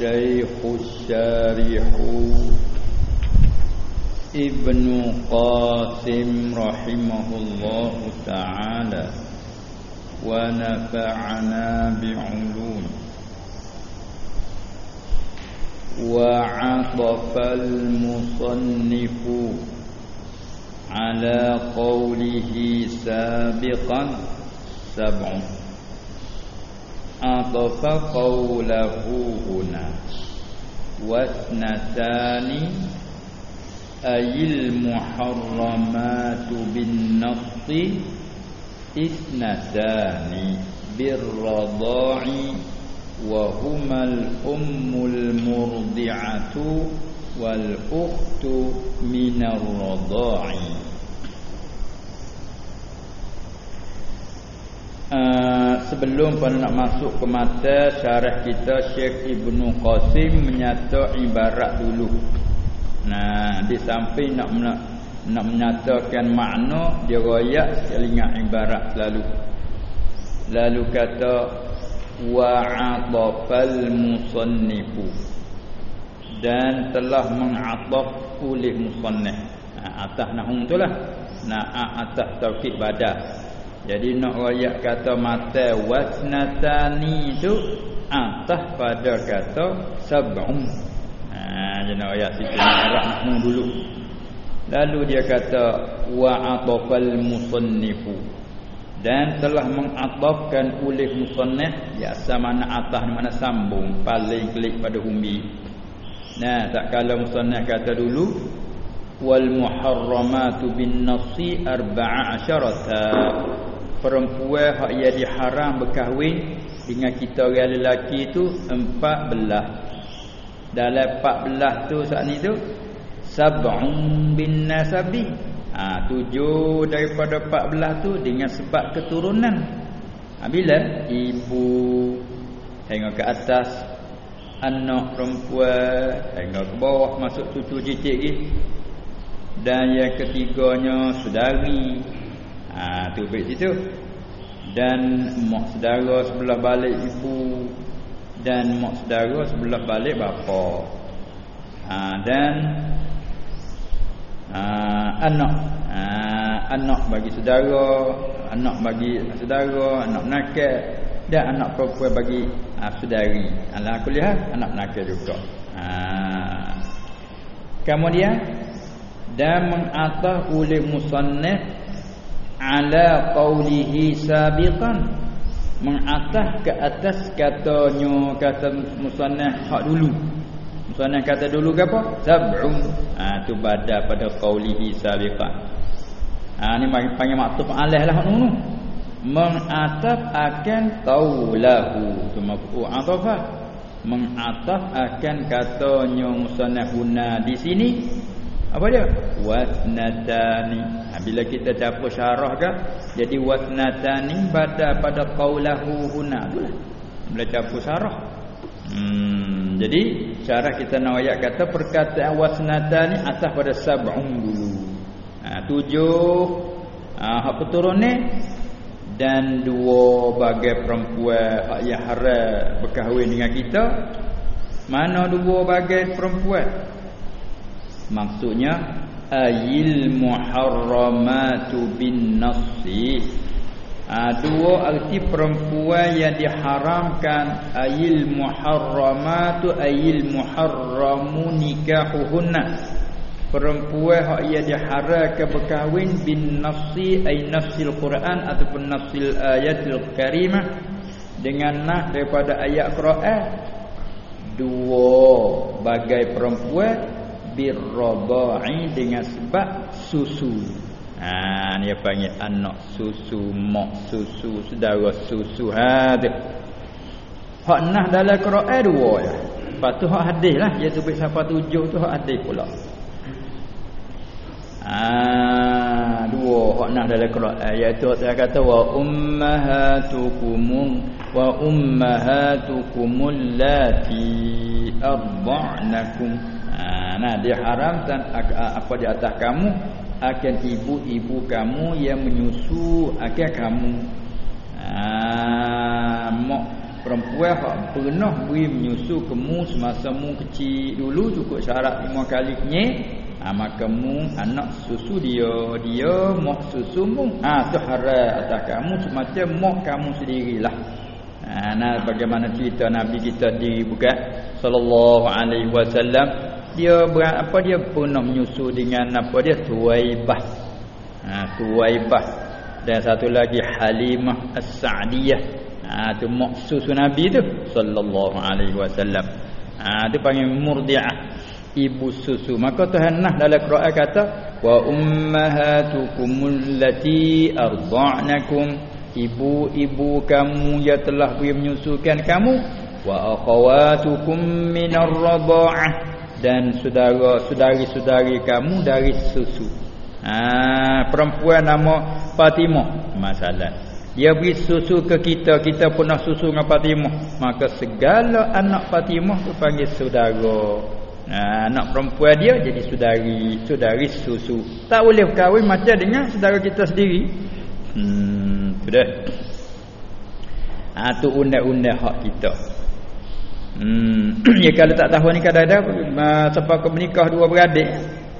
الشيخ الشارح ابن قاسم رحمه الله تعالى ونفعنا بعلوم. وعطف المصنف على قوله سابقا سبع. عطف قوله هنا. واثنتان أي المحرمات بالنص. اثنتان بالرضاع وهما الأم المرضعة والأخت من الرضاع. Uh, sebelum pada nak masuk ke mata syarah kita Syekh Ibnu Qasim menyata ibarat dulu. Nah, di samping nak nak, nak menyatakan makna dia royak sekali ingat ibarat selalu. Lalu kata wa'atafal musannifu dan telah mengataf oleh musannif. Ha, atas nahum itulah. Nah, atas taukid badah jadi nak royak kata mata wasnatani itu atas pada kata sab'un. Ha jadi nak royak situ Arab dulu. Lalu dia kata wa atafal musannifu dan telah mengatafkan oleh musannif biasa mana atas mana sambung paling klik pada umbi. Nah tak kala musannif kata dulu wal muharramatu bin nasi arba'a asyarata perempuan hak ia diharam berkahwin dengan kita orang lelaki empat belah dalam empat belah tu saat ni tu sab'un bin nasabi. Ha, tujuh daripada empat belah tu dengan sebab keturunan. Ha, bila? Ibu. Tengok ke atas. Anak perempuan. Tengok ke bawah masuk cucu cicit lagi. Dan yang ketiganya saudari. Ha tu baik situ. Dan mak saudara sebelah balik ibu dan mak saudara sebelah balik bapa. Ha dan ha, anak ha, anak bagi saudara, anak bagi saudara, anak nakal dan anak perempuan bagi ha, saudari. Alah aku lihat anak nakal juga. Ha. Kemudian dan mengatah oleh musannaf ala qawlihi sabiqan. Mengatas ke atas katanya kata musannaf hak dulu. Musannaf kata dulu ke apa? Sab'un. Ha tu bada pada qawlihi sabiqan. Ha ni panggil maktub alaih lah dulu mengataf akan qaulahu tu mafu atafa mengataf akan katanya musannaf di sini apa dia? Wasnatani. Ha, bila kita dapat syarah ke jadi wasnatani pada pada qaulahu huna itulah bila dapat syarah. Hmm jadi syarah kita nak ayat kata perkataan wasnatani atas pada sab'un dulu. Ha tujuh. Ha hak keturunan dan dua bagai perempuan hak yang haram berkahwin dengan kita. Mana dua bagai perempuan maksudnya ayil muharramatu bin nasi ha, dua arti perempuan yang diharamkan ayil muharramatu ayil muharramu nikahuhunna. Perempuan hak ia diharamkan berkahwin bin nasi ay nafsil Quran ataupun nafsil ayatul karimah. Dengan nas daripada ayat Quran dua bagai perempuan birradai dengan sebab susu. Ha apa panggil anak susu, mak susu, saudara susu. Ha tu. Hak nah dalam Quran dua ya. Lepas tu hak hadis lah iaitu baik sampai tujuh tu hak hadis pula. Ah dua hak nah dalam Quran iaitu saya kata wa ummahatukum wa ummahatukumul lati arda'nakum nah dia haram dan apa di atas kamu akan ibu-ibu kamu yang menyusu akan kamu. Ah mak perempuan hak pernah beri menyusu kemu semasa mu kecil. Dulu cukup syarat lima kali kenyek ha, maka mu anak susu dia. Dia mak susu mu. Ha, tu haram atas kamu semacam mak kamu sendirilah ha, nah bagaimana cerita Nabi kita diri bukan sallallahu alaihi wasallam dia ber, apa dia pernah menyusu dengan apa dia? Tuaibah ha, tuaibah dan satu lagi Halimah As-Sa'diyah. Ha tu maksusu Nabi tu sallallahu alaihi wasallam. Ha tu panggil murdiah ibu susu. Maka Tuhan nah dalam Quran kata wa ummahatukum allati arda'nakum ibu-ibu kamu yang telah menyusukan kamu. Wa akhawatukum minar radha'ah dan saudara-saudari kamu dari susu. Ha perempuan nama Fatimah masalah dia beri susu ke kita Kita pernah susu dengan Fatimah Maka segala anak Fatimah tu panggil saudara nah, Anak perempuan dia jadi saudari Saudari susu Tak boleh kahwin macam dengan saudara kita sendiri Hmm, sudah. Ah tu undang-undang hak kita. Hmm, ya kalau tak tahu ni kadang-kadang siapa ke menikah dua beradik,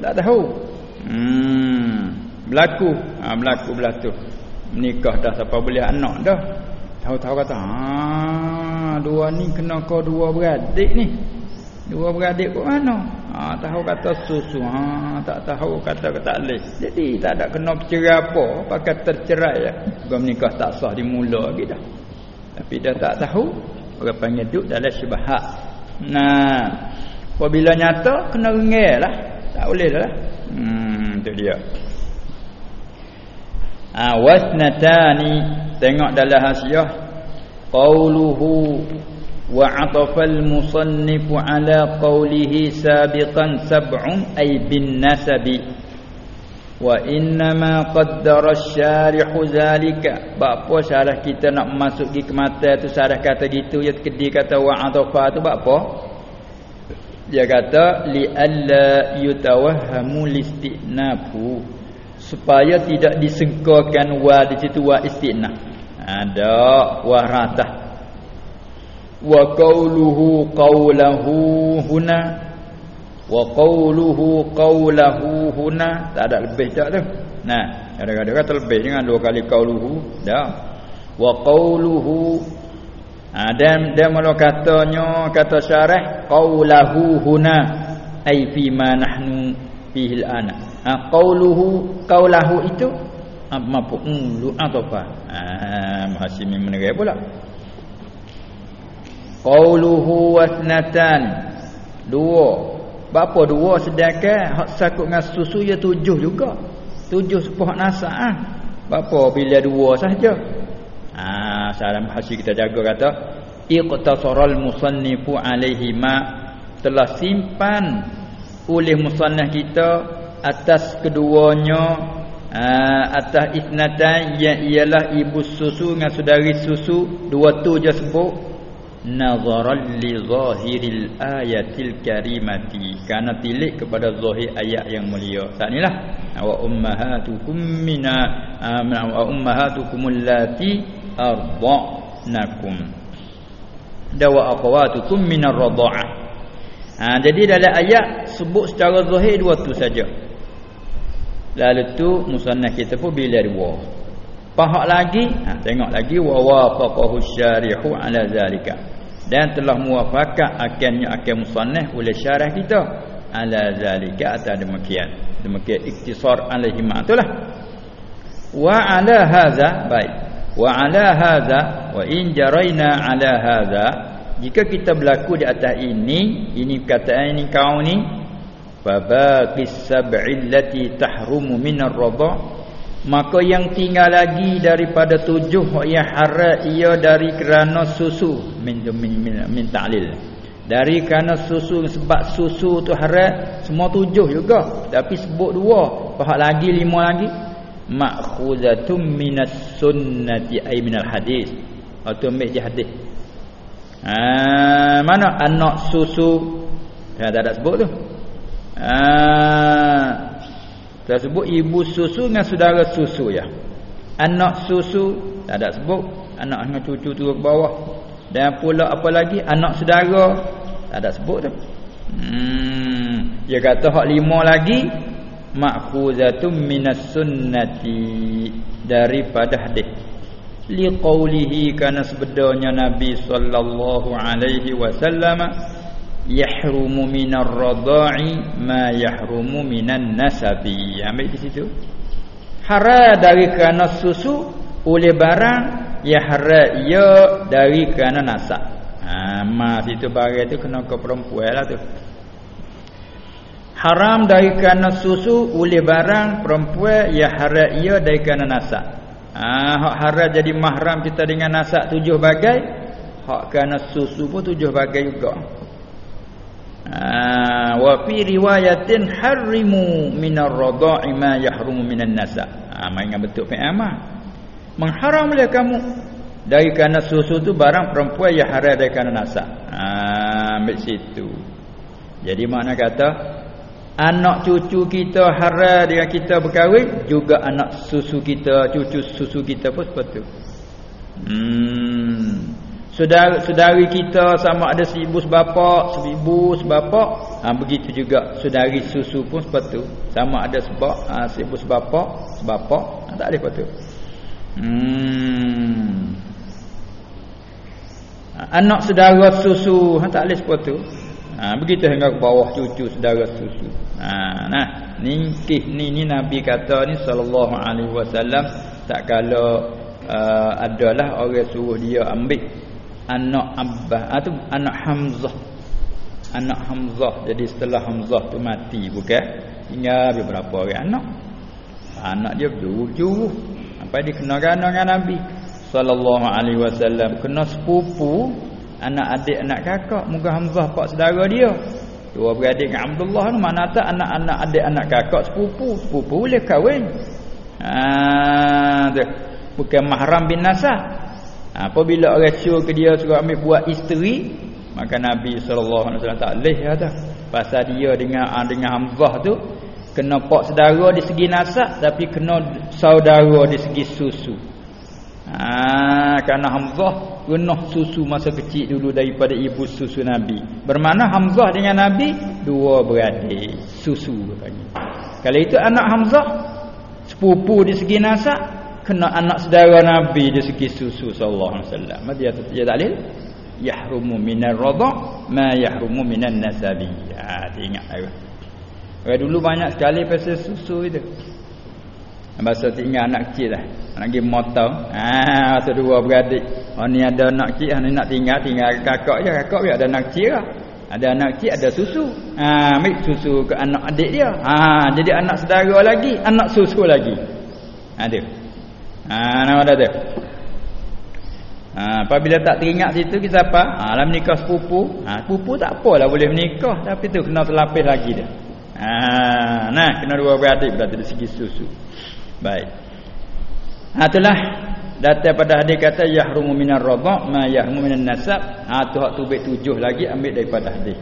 tak tahu. Hmm, berlaku, ah berlaku belah tu. Menikah dah siapa boleh anak dah. Tahu-tahu kata ha dua ni kena kau dua beradik ni. Dua beradik kat mana? Ha tahu kata susu. Ha tak tahu kata tak leh jadi tak ada kena bercerai apa pakai tercerai ya. Gua menikah tak sah di mula lagi dah. Tapi dah tak tahu orang panggil duduk dalam syubhat nah. Apabila nyata kena rengel lah. Tak boleh dah hmm tu dia. Ha, wasnatani. Tengok dalam hasiah. Qauluhu wa atafal musannif ala qawlihi sabiqan sab'un ay bin nasabi wa innama qaddara asy-syarih zalika. Apa syarah kita nak masuk gi ke mata tu syarah kata gitu. Ya kedi kata wa atafa tu apa? Dia kata li alla yutawahhamu listinafu. Supaya tidak disengkakan wa di situ wa istinah ada wa ratah. Wa qawluhu huna wa qawluhu huna. Tak ada lebih tak tu nah ada-ada kata lebih dengan dua kali qauluhu dah. Wa qauluhu ha, dan malu katanya kata syarah qawluhu huna. Ai fi ma nahnu fihi al-ana. Ha, qauluhu qaulahu itu apa maf'ul atau apa? Ha mahasimi menerai pula. Qauluhu wasnatan dua berapa dua sedangkan hak sakut dengan susu ya tujuh juga. Tujuh sepuh nasah ha? berapa bila dua saja. Ha salam hasi kita jaga kata iqtasaral musannifu alaihi ma. Telah simpan oleh musannaf kita atas keduanya uh, atas isnatan yang ialah ibu susu dengan saudari susu dua tu je sebut nazaran li zahiril ayatil karimati. Karena tilik kepada zahir ayat yang mulia. Saat inilah wa ummahatukum mina uh, wa ummahatukum allati arda'nakum. Dawa aqwatukum minar radha'ah ha, jadi dalam ayat sebut secara zahir dua tu saja. Lalu tu musannaf kita pun bila dua. Pahak lagi, ha, tengok lagi wa wafaqahu syarihu ala zalika. Dan telah muwafaqah akannya akan musannaf oleh syarah kita ala zalika atas demikian. Demikian iktisar alaihi ma itulah. Wa ala hadza baik. Wa ala hadza wa in jaraina ala hadza jika kita berlaku di atas ini, ini perkataan ini kau ni Fabaqis sab'i allati tahrumu minar radha maka yang tinggal lagi daripada tujuh yang haram ia dari kerana susu. Min min, min, min ta'lil. Dari kerana susu sebab susu tu haram semua tujuh juga. Tapi sebut dua pahak lagi lima lagi. Ma'khuzatum minas sunnati ay minal hadis. Atau ambil je hadis. Ha, mana anak susu? Tak ada sebut tu Ah. Tersebut ibu susu dengan saudara susu ya. Anak susu tak ada sebut, anak dengan cucu tu ke bawah. dan pula apa lagi anak saudara tak ada sebut tu hmm dia kata hak lima lagi ma'khuzatun minas sunnati daripada hadis li qawlihi kana sebenarnya nabi sallallahu alaihi wasallam yahrumu minar radha'i ma yahrumu minan nasabi ambil di situ. Hara dari kerana susu oleh barang ya hara ia dari kerana nasab. Ha ma situ barang tu kena ke perempuan lah tu. Haram dari kerana susu oleh barang perempuan ya hara ia dari kerana nasab. Ha hak haram jadi mahram kita dengan nasab tujuh bagai hak kerana susu pun tujuh bagai juga ha wa fi riwayatin harrimu minar radha'i ma yahrumu minan nasab ha mainkan betul fi'il amah mengharam oleh kamu dari kerana susu tu barang perempuan yang haram dari kerana nasab. Ha, ambil situ. Jadi makna kata anak cucu kita haram dengan kita berkahwin juga anak susu kita, cucu susu kita pun seperti itu. Hmm. Saudara saudari kita sama ada seibu sebapa, seibu sebapa, ha, begitu juga saudari susu pun seperti itu. Sama ada sebab ha, seibu sebapa, sebapa, ha, tak ada seperti itu. Hmm. Anak saudara susu ha, tak boleh seperti tu. Ha, begitu hingga ke bawah cucu saudara susu. Ha, nah, ni kih ni ni Nabi kata ni sallallahu alaihi wasallam tak kala uh, adalah orang suruh dia ambil anak Abbas atau ha, anak Hamzah. Anak Hamzah. Jadi setelah Hamzah tu mati bukan? Tinggal beberapa orang? Anak. Anak dia berjuru sampai dikenakan dengan Nabi sallallahu alaihi wasallam. Kena sepupu anak adik anak kakak. Muka Hamzah pak saudara dia. Dua beradik dengan Abdullah ni mana tak anak-anak adik anak kakak sepupu. Sepupu boleh kahwin. Ha tu. Bukan mahram bin nasah apabila orang syur ke dia suruh ambil buat isteri maka Nabi sallallahu alaihi wasallam tak leh kata pasal dia dengan ah, dengan Hamzah tu kena pak saudara di segi nasab tapi kena saudara di segi susu. Ha kerana Hamzah kena susu masa kecil dulu daripada ibu susu Nabi. Bermakna Hamzah dengan Nabi dua beradik susu katanya. Kalau itu anak Hamzah sepupu di segi nasab kena anak saudara Nabi di segi susu sallallahu alaihi wasallam dia dia dalil yahrumu minar radha ma yahrumu minan nasabi ha ingat ayat Orang dulu banyak sekali pasal susu itu. Masa tinggal anak kecil lah. Lagi motong. Ah, tu dua beradik. Oh ni ada anak kecil, ni nak tinggal tinggal kakak je. Kakak dia ada anak kecil lah. Ada anak kecil ada susu. Ah, ambil susu ke anak adik dia. Ah, jadi anak saudara lagi, anak susu lagi. Ada. Ah, nama ada tu. Ha, apabila tak teringat situ kita apa? Ha, dalam nikah sepupu. Ha, sepupu tak apalah boleh menikah. Tapi tu kena terlapis lagi dia. Ha, nah kena dua beradik berarti dari segi susu. Baik. Ha itulah datang pada hadis kata yahrumu minar radha ma yahrumu minan nasab. Ha tu hak tubik tujuh lagi ambil daripada hadis.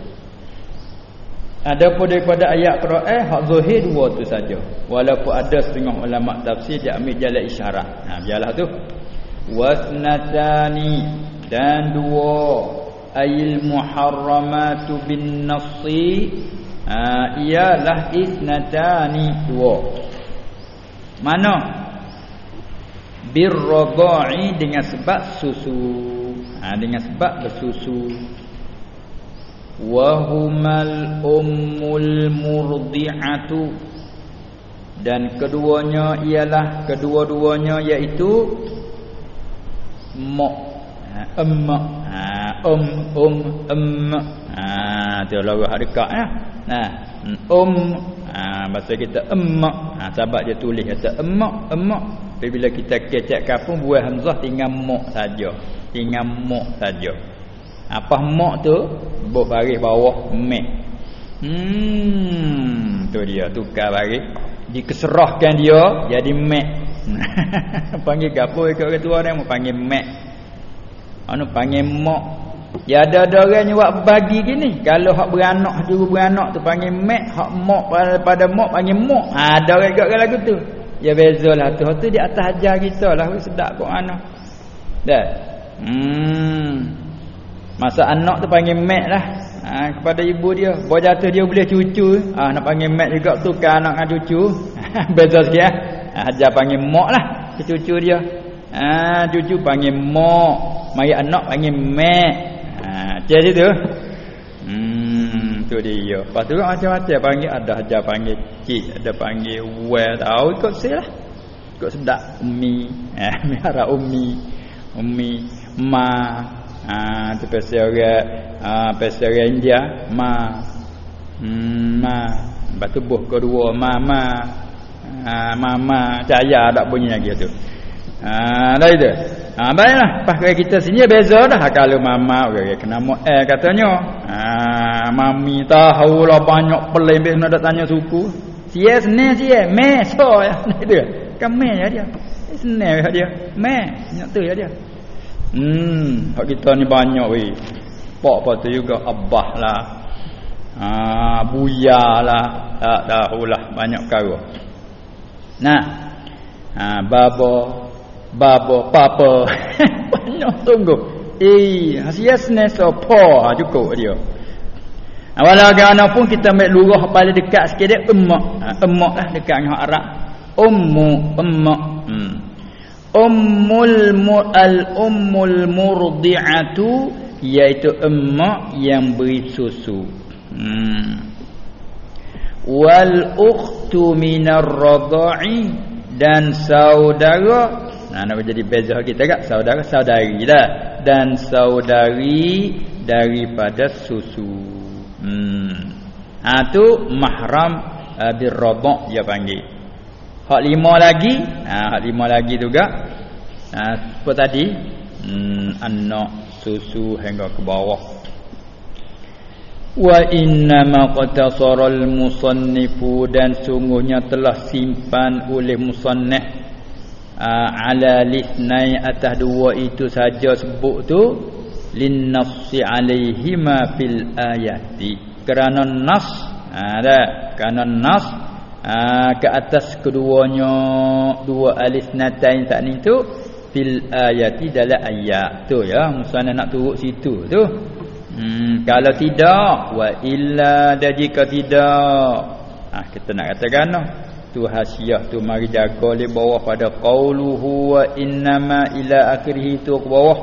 Ada pun daripada ayat Quran hak zahir dua tu saja. Walaupun ada setengah ulama tafsir dia ambil jalan isyarat. Ha biarlah tu. Wasnatani dan dua ayil muharramatu bin nasi ha, ialah isnatani dua mana birradai dengan sebab susu ha, dengan sebab bersusu wa humal ummul murdi'atu dan keduanya ialah kedua-duanya iaitu ha, emmak ha, um um emmak ha tu lagu dekat ya Nah, um ha, bahasa kita emak. Ha, sebab dia tulis kata emak, emak. Tapi bila kita kecek kapung buah hamzah tinggal mak saja. Tinggal mak saja. Apa mak tu? Buh baris bawah mek. Hmm, tu dia tukar baris. Dikeserahkan dia jadi mek. panggil gapo ikut orang tua mau panggil mek. Anu panggil mak Ya ada ada orang buat bagi gini. Kalau hak beranak dulu beranak tu panggil mek, hak mok pada, pada mok panggil mok. Ha, ada orang juga lagu tu. Ya bezalah tu. Tu di atas ajar kita lah sedap kok ana. Dah. Hmm. Masa anak tu panggil mat lah. Ha, Kepada ibu dia. Bawa jatuh dia boleh cucu. Ha, Nak panggil mat juga tu kan anak dengan cucu. Beza sikit lah ha, Hajar panggil mak lah cucu dia. Ha, Cucu panggil mak Mari anak panggil mat ha, Macam tu. Hmm tu dia. Lepas tu macam-macam panggil Ada hajar panggil cik Ada panggil well Tahu ikut saya lah. Ikut sedap Umi. Eh, Miara umi. Umi Ma Ah tu pasal orang ah pasal India ma hmm, ma batu buh kedua ma ma ah mama caya tak bunyi lagi tu. Ah dah itu. Ah baiklah pakai kita sini beza dah. Kalau mama orang kena mo eh katanya ah mami tahu lah banyak pelembek nak tanya suku. Sene sia me so ya. Dia kan me ya dia. Sene ya dia. Me nak tu ya dia Hmm, hak kita ni banyak weh. Pak apa tu juga abah lah. Ha, buya lah. Tak tahulah banyak perkara. Nah. Ha, babo, babo, papa. banyak sungguh. Eh, hasias ni so pa ha, cukup dia. Ha, walau agak pun kita ambil lurah paling dekat sikit dia emak. Ha, emak lah dekat dengan Arab. Ummu, emak. Hmm ummul al ummul murdi'atu iaitu emak yang beri susu. Hmm. wal ukhtu minar radha'i dan saudara nah nak jadi beza kita tak saudara saudari lah dan saudari daripada susu. Hmm. Ha tu mahram uh, birradha' dia panggil Hak lima lagi, ha, hak lima lagi juga. Ha, apa tadi? Hmm, anak susu hingga ke bawah. Wa inna ma qatasara al-musannifu dan sungguhnya telah simpan oleh musannif ha, ala lisnai atas dua itu saja sebut tu lin nafsi alaihi ma fil ayati kerana nas ada ha, kerana nas ha, ke atas keduanya dua alif natain tak ni tu fil ayati dalam ayat tu ya. Musana nak turut situ tu. Hmm, kalau tidak wa illa dan jika tidak. Ah ha, kita nak katakan no. tu. Hasiah tu mari jaga di bawah pada qauluhu wa innama ila akhirih tu ke bawah.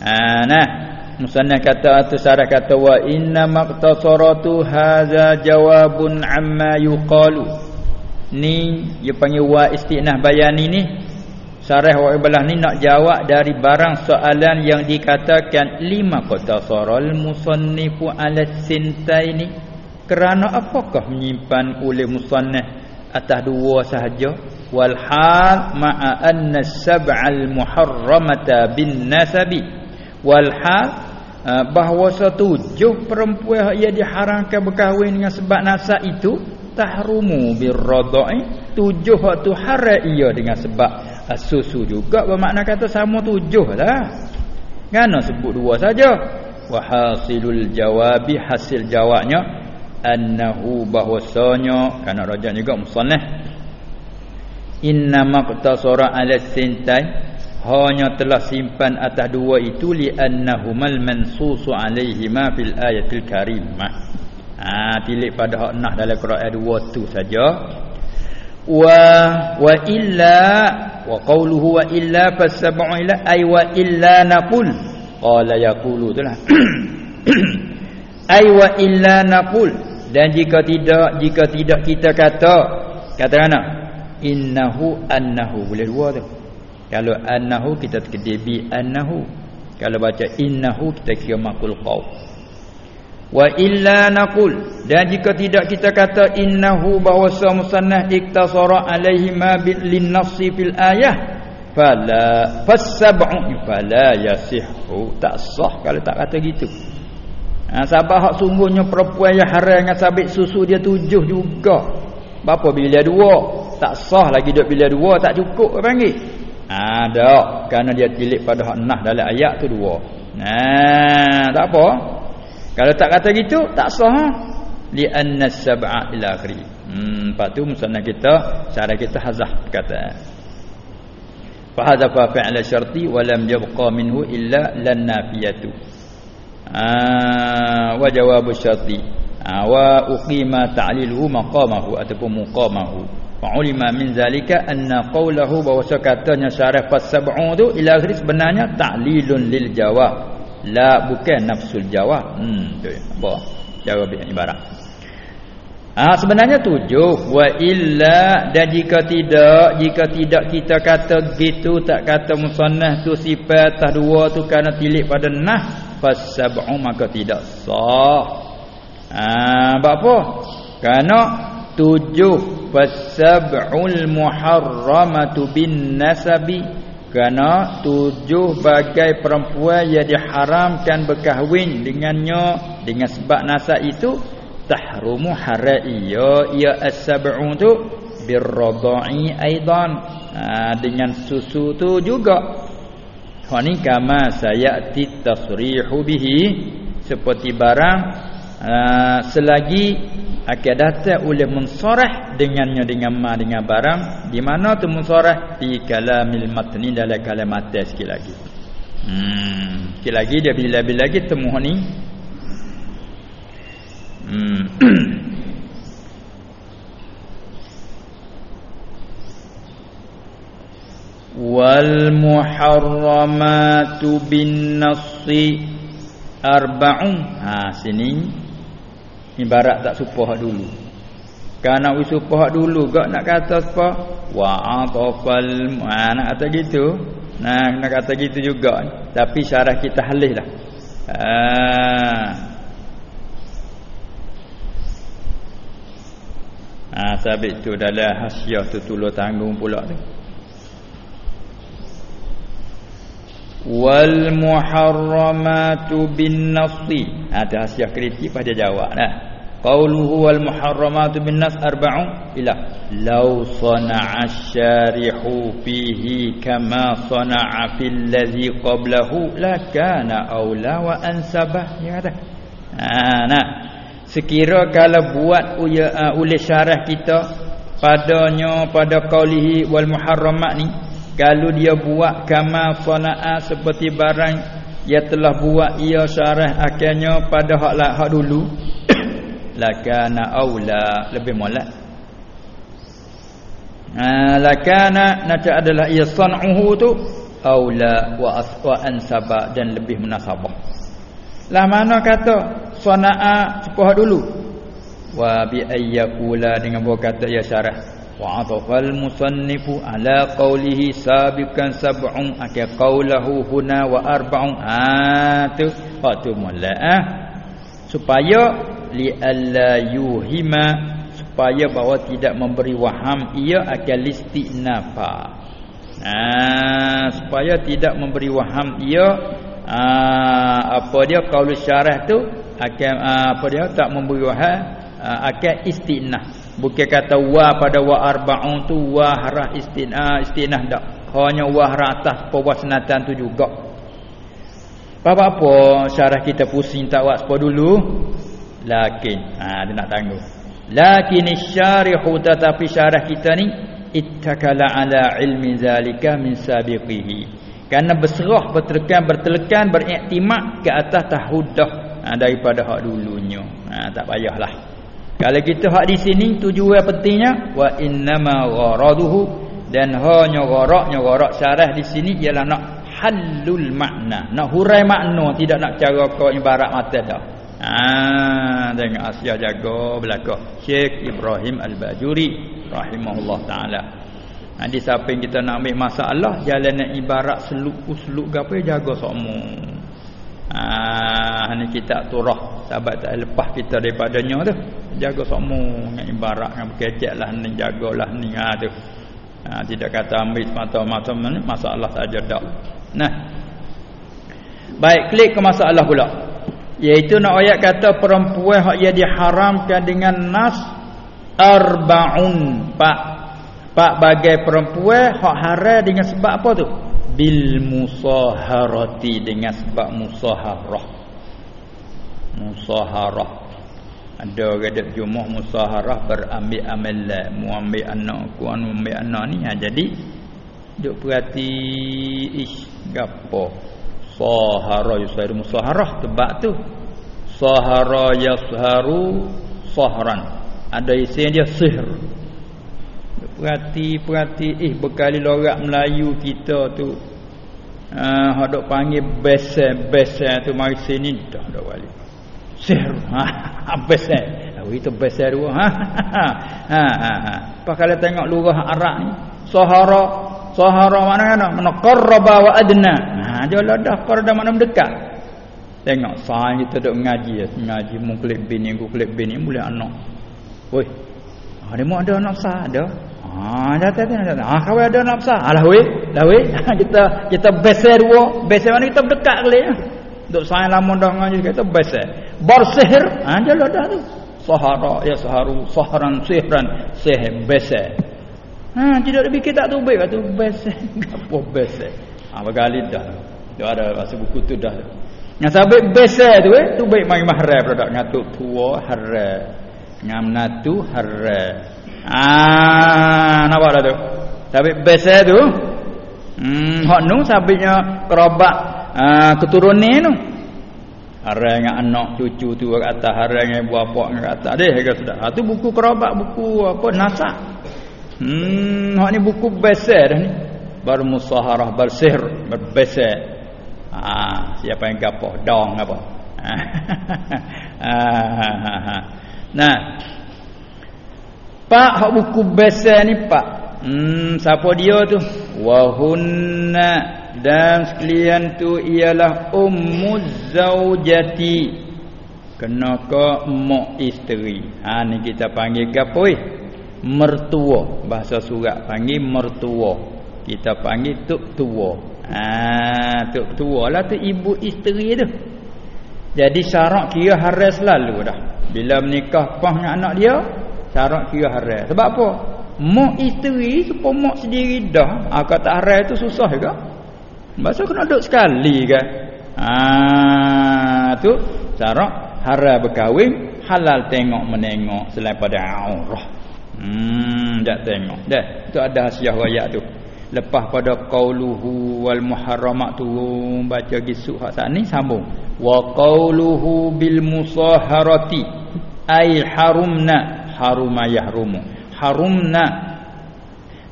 Ha, nah Musannah kata atau sarah kata wa inna maqtasaratu hadza jawabun amma yuqalu. Ni dia panggil wa istinah bayan ni. Sarah wa ibalah ni nak jawab dari barang soalan yang dikatakan lima qatasaral musannifu ala sintaini. Kerana apakah menyimpan oleh musannah atas dua sahaja? Wal hal ma'a anna sab'al muharramata bin nasabi. Wal hal Ah, bahawa setujuh perempuan yang diharamkan berkahwin dengan sebab nasab itu tahrumu birradai tujuh waktu haram ia dengan sebab susu juga. Bermakna kata sama tujuh lah. Kan sebut dua saja? Wa hasilul jawabi hasil jawabnya annahu bahwasanya kana rajak juga musannah inna maqtasara ala sintai hanya telah simpan atas dua itu li annahumal mansusu alaihima fil ayatil karimah ah ha, tilik pada hak nah dalam Quran dua tu saja. Wa wa illa wa qawluhu wa illa fasab'u ila ay wa illa naqul. Qala yaqulu itulah ay wa illa naqul. Dan jika tidak jika tidak kita kata kata mana? Innahu annahu. Boleh dua tu kalau annahu kita terkedebi annahu. Kalau baca innahu kita kira makul qaw. Wa illa naqul dan jika tidak kita kata innahu bahwasa musannah iktasara alaihi ma bil nafsi fil ayah fala fasab'u fala yasihhu tak sah kalau tak kata gitu. Ha, sabar hak sungguhnya perempuan yang haram dengan sabit susu dia tujuh juga. Bapa bila dua, tak sah lagi dia bila dua tak cukup panggil. Ada kerana dia tilik pada hak nah dalam ayat tu dua. Nah, tak apa. Kalau tak kata gitu tak sah. Ha? Li anna sab'a ila akhiri. Hmm, lepas tu kita cara kita hazah kata. Fa hadza fa fi'l syarti wa lam yabqa minhu illa lan nafiyatu. ah wa jawab syarti ah, wa uqima ta'liluhu maqamahu ataupun muqamahu fa ulima min zalika anna qawluhu bahawa katanya syarah fasab'u tu ila akhir sebenarnya ta'lilun lil jawab. La bukan nafsul jawab. Hmm tu apa? Jawab ibarat ha, sebenarnya tujuh. Wa illa dan jika tidak jika tidak kita kata gitu tak kata musannah tu sifat atas dua tu kerana tilik pada nah fasab'u maka tidak sah. Ah ha, apa? Kerana tujuh fasab'ul muharramatu bin nasabi kerana tujuh bagai perempuan yang diharamkan berkahwin dengannya. Dengan sebab nasab itu tahrumu haraiya ya as-sab'u tu birradai aidan. Ha, dengan susu tu juga. Ini kama sayati tasrihu bihi. Seperti barang ha, selagi akan datang oleh mensorah dengannya dengan ma dengan barang di mana tu mensorah di kalamil matni dalam kalam atas sikit lagi. Hmm sikit lagi dia bila-bila lagi temu ni. Hmm. wal muharramatu bin nassi arba'un. Ha sini ibarat tak supah dulu Karena wi supah dulu gak nak kata apa wa atafal ha, nak kata gitu nah nak kata gitu juga tapi syarah kita halih lah ha Ha sabit tu dalam hasiah tu tulu tanggung pula tu. Wal muharramatu bin nasi. Ha tu hasiah kritik pada jawab dah. Qauluhu wal muharramatu bin nas arba'un ila. Law sana'a syarihu fihi kama sana'a fil ladzi qablahu lakana aula wa ansabah. Ya kata. Ha nah. Sekira kalau buat uh, oleh syarah kita padanya pada qaulihi wal muharramat ni kalau dia buat kama sanaa seperti barang ia telah buat ia syarah akhirnya pada hak lah hak dulu lakana aula lebih molek ha, lakana naca adalah ia san'uhu tu aula wa aswa ansaba dan lebih munasabah lah mana kata sanaa sepah dulu. Wa bi ayyakula dengan buah kata ya syarah. Wa atafal musannifu ala qawlihi sabiqan sab'un akya qawlahu huna wa arba'un. Ha tu waktu mula ah. Supaya li alla yuhima supaya bahawa tidak memberi waham ia akan listinafa. Ha supaya tidak memberi waham ia Aa, apa dia qaul syarah tu akan apa dia tak memberi wahai akan istinah. Bukan kata wa pada wa arbaun tu wa harah istinah istinah dak hanya wa atas pewasnatan tu juga. Apa apa syarah kita pusing tak apa dulu lakin ha dia nak tangguh. Lakin syarihu tetapi syarah kita ni ittakala ala ilmi zalika min sabiqihi. Kerana berserah bertelekan bertelekan beriktimak ke atas tahudah ha, daripada hak dulunya. Ha, tak payahlah. Kalau kita hak di sini tujuan pentingnya wa innama gharaduhu dan hanya gharaknya gharak syarah di sini ialah nak halul makna nak hurai makna tidak nak cara kau ibarat mata dah ha dengan asia jaga belaka Syekh Ibrahim Al-Bajuri rahimahullah taala Ha, di samping kita nak ambil masalah jalan yang ibarat seluk-seluk gapo jaga semua. Ha ni kita turah sahabat tak lepas kita daripadanya tu. Jaga semua dengan ibarat dengan berkeceklah ni jagalah ni ha tu. Ha, tidak kata ambil semata-mata masalah saja dak. Nah. Baik klik ke masalah pula. Iaitu nak ayat kata perempuan hak ia diharamkan dengan nas arbaun pak Pak bagai perempuan hak haram dengan sebab apa tu? Bil musaharati dengan sebab musaharah. Musaharah. Ada gadak jumuh musaharah berambil amalan, mu ambil anak ku anu ambil anak ni ha, jadi duk perhati ish gapo sahara yusahiru musaharah tebak tu. Sahara yasharu sahran. Ada isi dia sihr. Perhati-perhati eh berkali lorak Melayu kita tu. Ah uh, dok panggil besen tu mari sini. Dah dak balik. Sihr. Ha besen oh itu besen dua ha. Ha ha ha. Apa kalau tengok lurah Arab ni sahara sahara mana mana mana qarraba wa adna ha dia lah dah qarraba mana mendekat tengok sain kita dok ngaji ngaji mungkin bini mungkin bini boleh anak woi ada mu ada anak sah ada Ah, datang datang. Ah, kau ada nak besar. Alah weh, dah weh. kita kita beser dua, beser mana kita berdekat kali. Duk saya lama dah ngaji kita beser. Bar sihir, ah jalan dah tu. Sahara ya saharu, saharan sihran, sihir beser. Ha, tidak lebih kita tu baik tu beser. Gapo beser. Ah, bergali dah. Tu ada bahasa buku tu dah. Yang sabit beser tu eh, tu baik mai mahram dah ngatuk tua haram. Ngam natu haram. Ah, nampak dah tu. Sabit besa tu. Hmm, hak nu sabitnya kerabat ah keturunan tu. Harang dengan anak cucu tu kat atas, harang dengan bapa kat atas. Deh ke sudah. Ha tu buku kerabat, buku apa nasab. Hmm, hak ni buku besa dah ni. Baru musaharah bersihir, berbesa. Ah, siapa yang gapo? Dong apa? ah, nah, Pak hak buku besar ni pak. Hmm siapa dia tu? Wahunna dan sekalian tu ialah ummuz zaujati. Kena ke mak isteri. Ha ni kita panggil gapo Mertua. Bahasa surat panggil mertua. Kita panggil tok tua. Ha tok tua lah tu ibu isteri tu. Jadi syarat kira haras selalu dah. Bila menikah pah dengan anak dia, syarat kira haram sebab apa mak isteri supaya mak sendiri dah ah kata haram tu susah ke masa kena duduk sekali kan ah tu syarat haram berkahwin halal tengok menengok selain pada aurah hmm tak tengok. Dah tu ada hasiah rakyat tu. Lepas pada qauluhu wal muharramat tu baca gisuk hak sat ni sambung. Wa qauluhu bil musaharati. Ay harumna haruma yahrumu. Harumna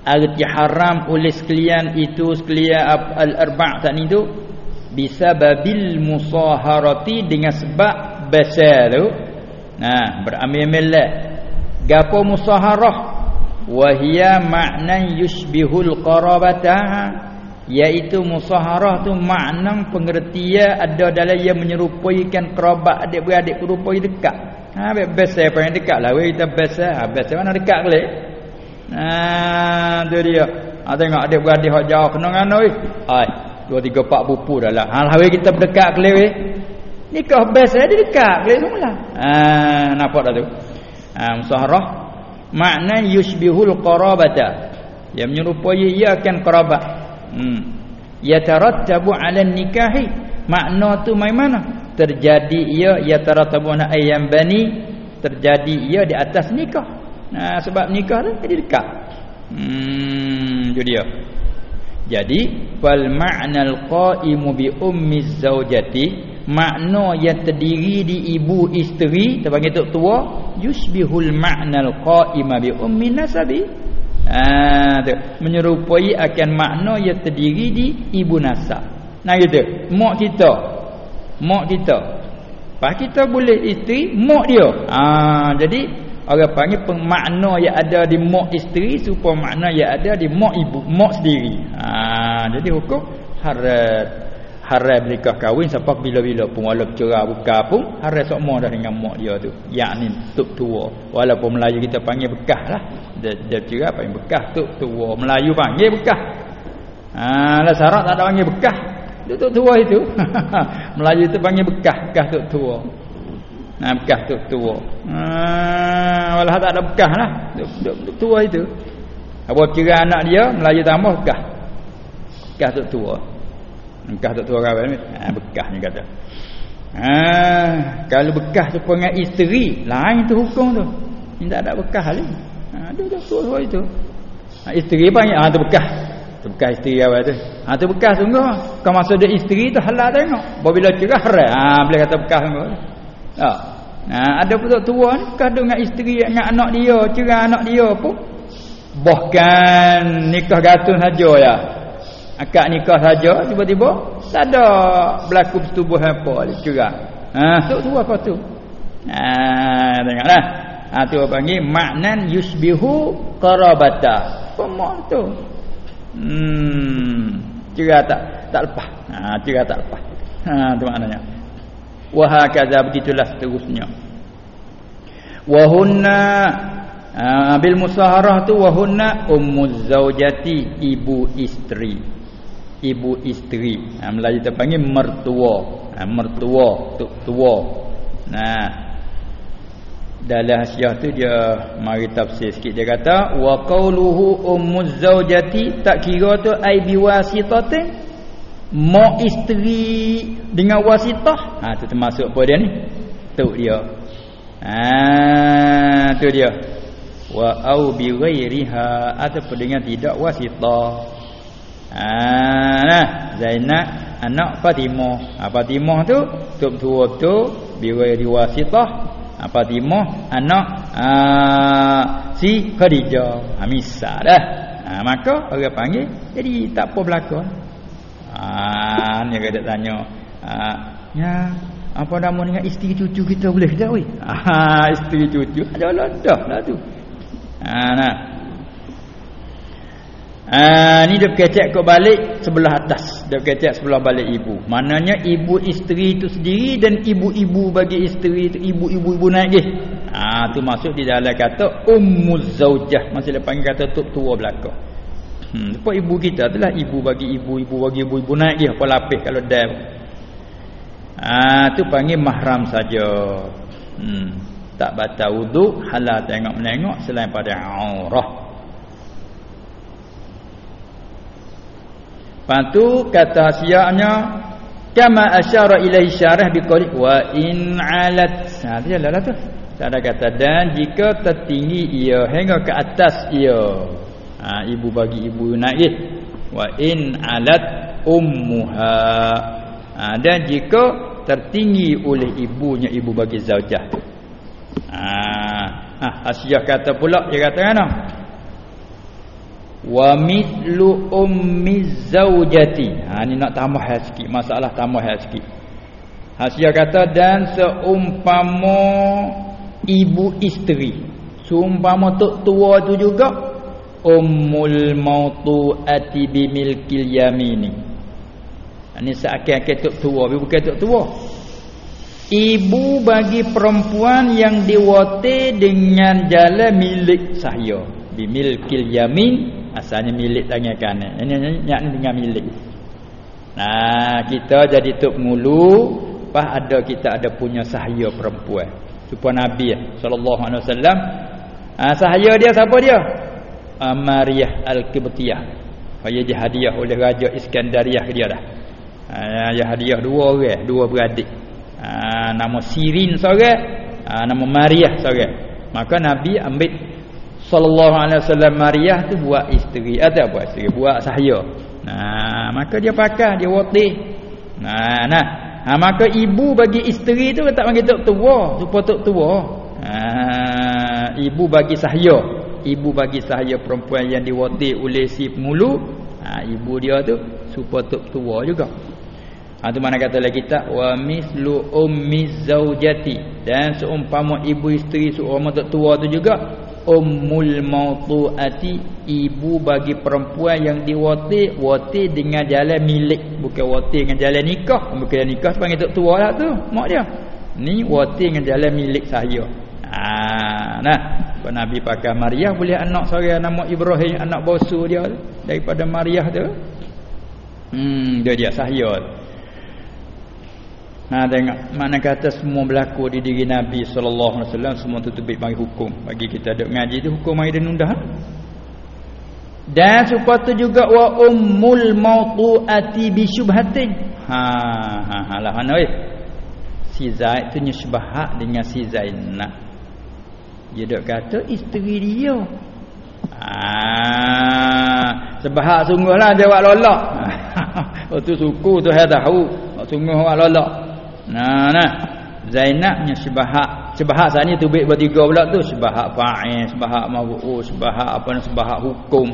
arti haram oleh sekalian itu sekalian al-arba' tadi itu bisa babil musaharati dengan sebab basal tu. Nah beramil-amillah gapo musaharah wa hiya ma'nan yushbihul qarabata iaitu musaharah tu makna pengertian ada dalam yang menyerupaikan kerabat adik-beradik rupai dekat Ha best apa dekat lah kita best ha best mana dekat kali. Ha tu dia. Ha tengok adik beradik hak jauh kena ngano weh. Hai 2 3 4 bupu dah lah. Ha lah kita berdekat kali weh. Nikah best dia dekat kali semula. Ha nampak dah tu. Ha musaharah makna yushbihul qarabata. Yang menyerupai ia akan kerabat. Hmm. Yatarattabu 'ala nikahi. Makna tu mai mana? terjadi ia ya taratabuna ayyam bani terjadi ia di atas nikah nah sebab nikah tu jadi dekat hmm itu dia jadi fal ma'nal qa'imu bi ummi zaujati makna yang terdiri di ibu isteri terpanggil tok tua yusbihul ma'nal qa'ima bi ummi nasabi ah tu menyerupai akan makna yang terdiri di ibu nasab nah gitu mak kita mak kita. Pas kita boleh isteri mak dia. Ha, jadi orang panggil pemakna yang ada di mak isteri supaya makna yang ada di mak ibu, mak sendiri. Ha, jadi hukum haram haram nikah kahwin sampai bila-bila pun walaupun cerah buka pun haram semua dah dengan mak dia tu. Yakni tok tua. Walaupun Melayu kita panggil bekah lah. Dia, dia cerah panggil bekah tok tua. Melayu panggil bekah. Ha, lah syarat tak ada panggil bekah. Tok tua itu. Melayu itu panggil bekah, bekah tok tua. Nah, bekah tok tua. Ah, walau tak ada bekah lah. Tok tua itu. Apa kira anak dia Melayu tambah bekah. Bekah tok tua. Bekah tok tua kawan ni. Ah, bekah ni kata. Ah, kalau bekah tu dengan isteri, lain tu hukum tu. Ini tak ada bekah lagi. Ah, dia dah tua itu. Ah, isteri panggil ah tu bekah. Tu bekas isteri awal tu ha tu bekas sungguh kau masa dia isteri tu halal tengok bila cerah ha boleh kata bekas sungguh ha Nah, ada pula tua ni kadu dengan isteri dengan anak dia, cerah anak dia pun bahkan nikah gantung saja ya. Akak nikah saja tiba-tiba tak ada berlaku persetubuhan apa cerah. Ha, tu tua apa tu? Ha, tengoklah. Ha tu panggil maknan yusbihu qarabata. Pemak tu. Hmm, cerah tak tak lepas. Ha, cerah tak lepas. Ha, tu maknanya. Wah kaza begitulah seterusnya. Wahunna uh, bil musaharah tu wahunna ummuz zaujati ibu isteri. Ibu isteri. Ha, Melayu kita panggil mertua. Ha, mertua, tuk tua. Nah. Dalam hasiah tu dia mari tafsir sikit dia kata wa qauluhu ummuz zaujati tak kira tu ai biwasitatin mak isteri dengan wasitah ha tu termasuk apa dia ni tu dia ha tu dia wa au bi ghairiha ataupun dengan tidak wasitah ha nah Zainab anak Fatimah ha, Fatimah tu tu tua tu bi ghairi wasitah ha, Fatimah anak ha, si Khadijah ha, misal dah ha, maka orang panggil jadi tak apa berlaku Ah, ni kata tanya. Ah, ya, apa nama dengan isteri cucu kita boleh tak weh? Ah, isteri cucu ada lah dah lah tu. Ah, nah. Ah, ni dia kecek ke balik sebelah atas. Dia kecek sebelah balik ibu. Maknanya ibu isteri itu sendiri dan ibu-ibu bagi isteri itu ibu-ibu ibu naik je. Ah, tu masuk di dalam kata ummuz zaujah. Masih dia panggil kata tok tua belaka. Hmm, sebab ibu kita adalah ibu bagi ibu, ibu bagi ibu, ibu naik dia apa lapis kalau dah. Ah tu panggil mahram saja. Hmm, tak batal wuduk, halal tengok menengok selain pada aurah. Patu kata siaknya kama asyara ilaihi syarah biqali wa in alat. Ha dia lah tu. Ada kata dan jika tertinggi ia hingga ke atas ia ha, ibu bagi ibu naik wa in alat ummuha ha, dan jika tertinggi oleh ibunya ibu bagi zaujah ha, ha Asyah kata pula dia kata kan wa mithlu ummi zaujati ha ni nak tambah sikit masalah tambah sikit. Asyah kata dan seumpama ibu isteri. Seumpama tok tua tu juga ummul mautuati bimilkil yamini. Ini seakan-akan tok tua tapi bukan tok tua. Ibu bagi perempuan yang diwate dengan jalan milik saya bimilkil yamin asalnya milik tangan kanan ini yakni dengan milik nah kita jadi tok mulu pas ada kita ada punya sahaya perempuan supaya nabi sallallahu alaihi wasallam ah sahaya dia siapa dia Amariyah Al-Qibtiyah. Saya dihadiah oleh Raja Iskandariah dia dah. Ha, ya hadiah dua orang, dua beradik. Ha, nama Sirin seorang, ha, nama Mariah seorang. Maka Nabi ambil sallallahu alaihi wasallam Mariah tu buat isteri atau buat isteri, buat sahaya. Nah, maka dia pakai, dia wati. Nah, nah. Ha, maka ibu bagi isteri tu tak panggil tok tua, supaya tok tua. Ha, ibu bagi sahaya ibu bagi sahaya perempuan yang diwati oleh si pemulu ha, ibu dia tu supaya tua juga ha, tu mana kata lagi tak wa mislu ummi zaujati dan seumpama ibu isteri seumpama tua tu juga ummul mautuati ibu bagi perempuan yang diwati wati dengan jalan milik. Bukan wati dengan jalan nikah. Bukan nikah sepanggil tua lah tu mak dia. Ni wati dengan jalan milik saya. Ah, nah, Nabi pakai Maria boleh anak seorang nama Ibrahim anak bosu dia daripada Maria tu. Hmm, dia dia sahya. Nah, tengok mana kata semua berlaku di diri Nabi sallallahu alaihi wasallam semua tu tebik bagi hukum. Bagi kita duk ngaji tu hukum mari dan undah. Dan supaya tu juga wa ummul mautuati bi syubhatin. Ha ha ha lah mana Si Zaid tu nyusbah dengan si Zainab. Dia dok kata isteri dia. Ah, sebahak sungguhlah jawab lolak. oh tu suku tu hai tahu. Sungguh awak lolak. Nah nah. Zainabnya sebahak sebahak sana tu baik bertiga pula tu. Sebahak fa'il sebahak mawu'u sebahak apa ni sebahak hukum.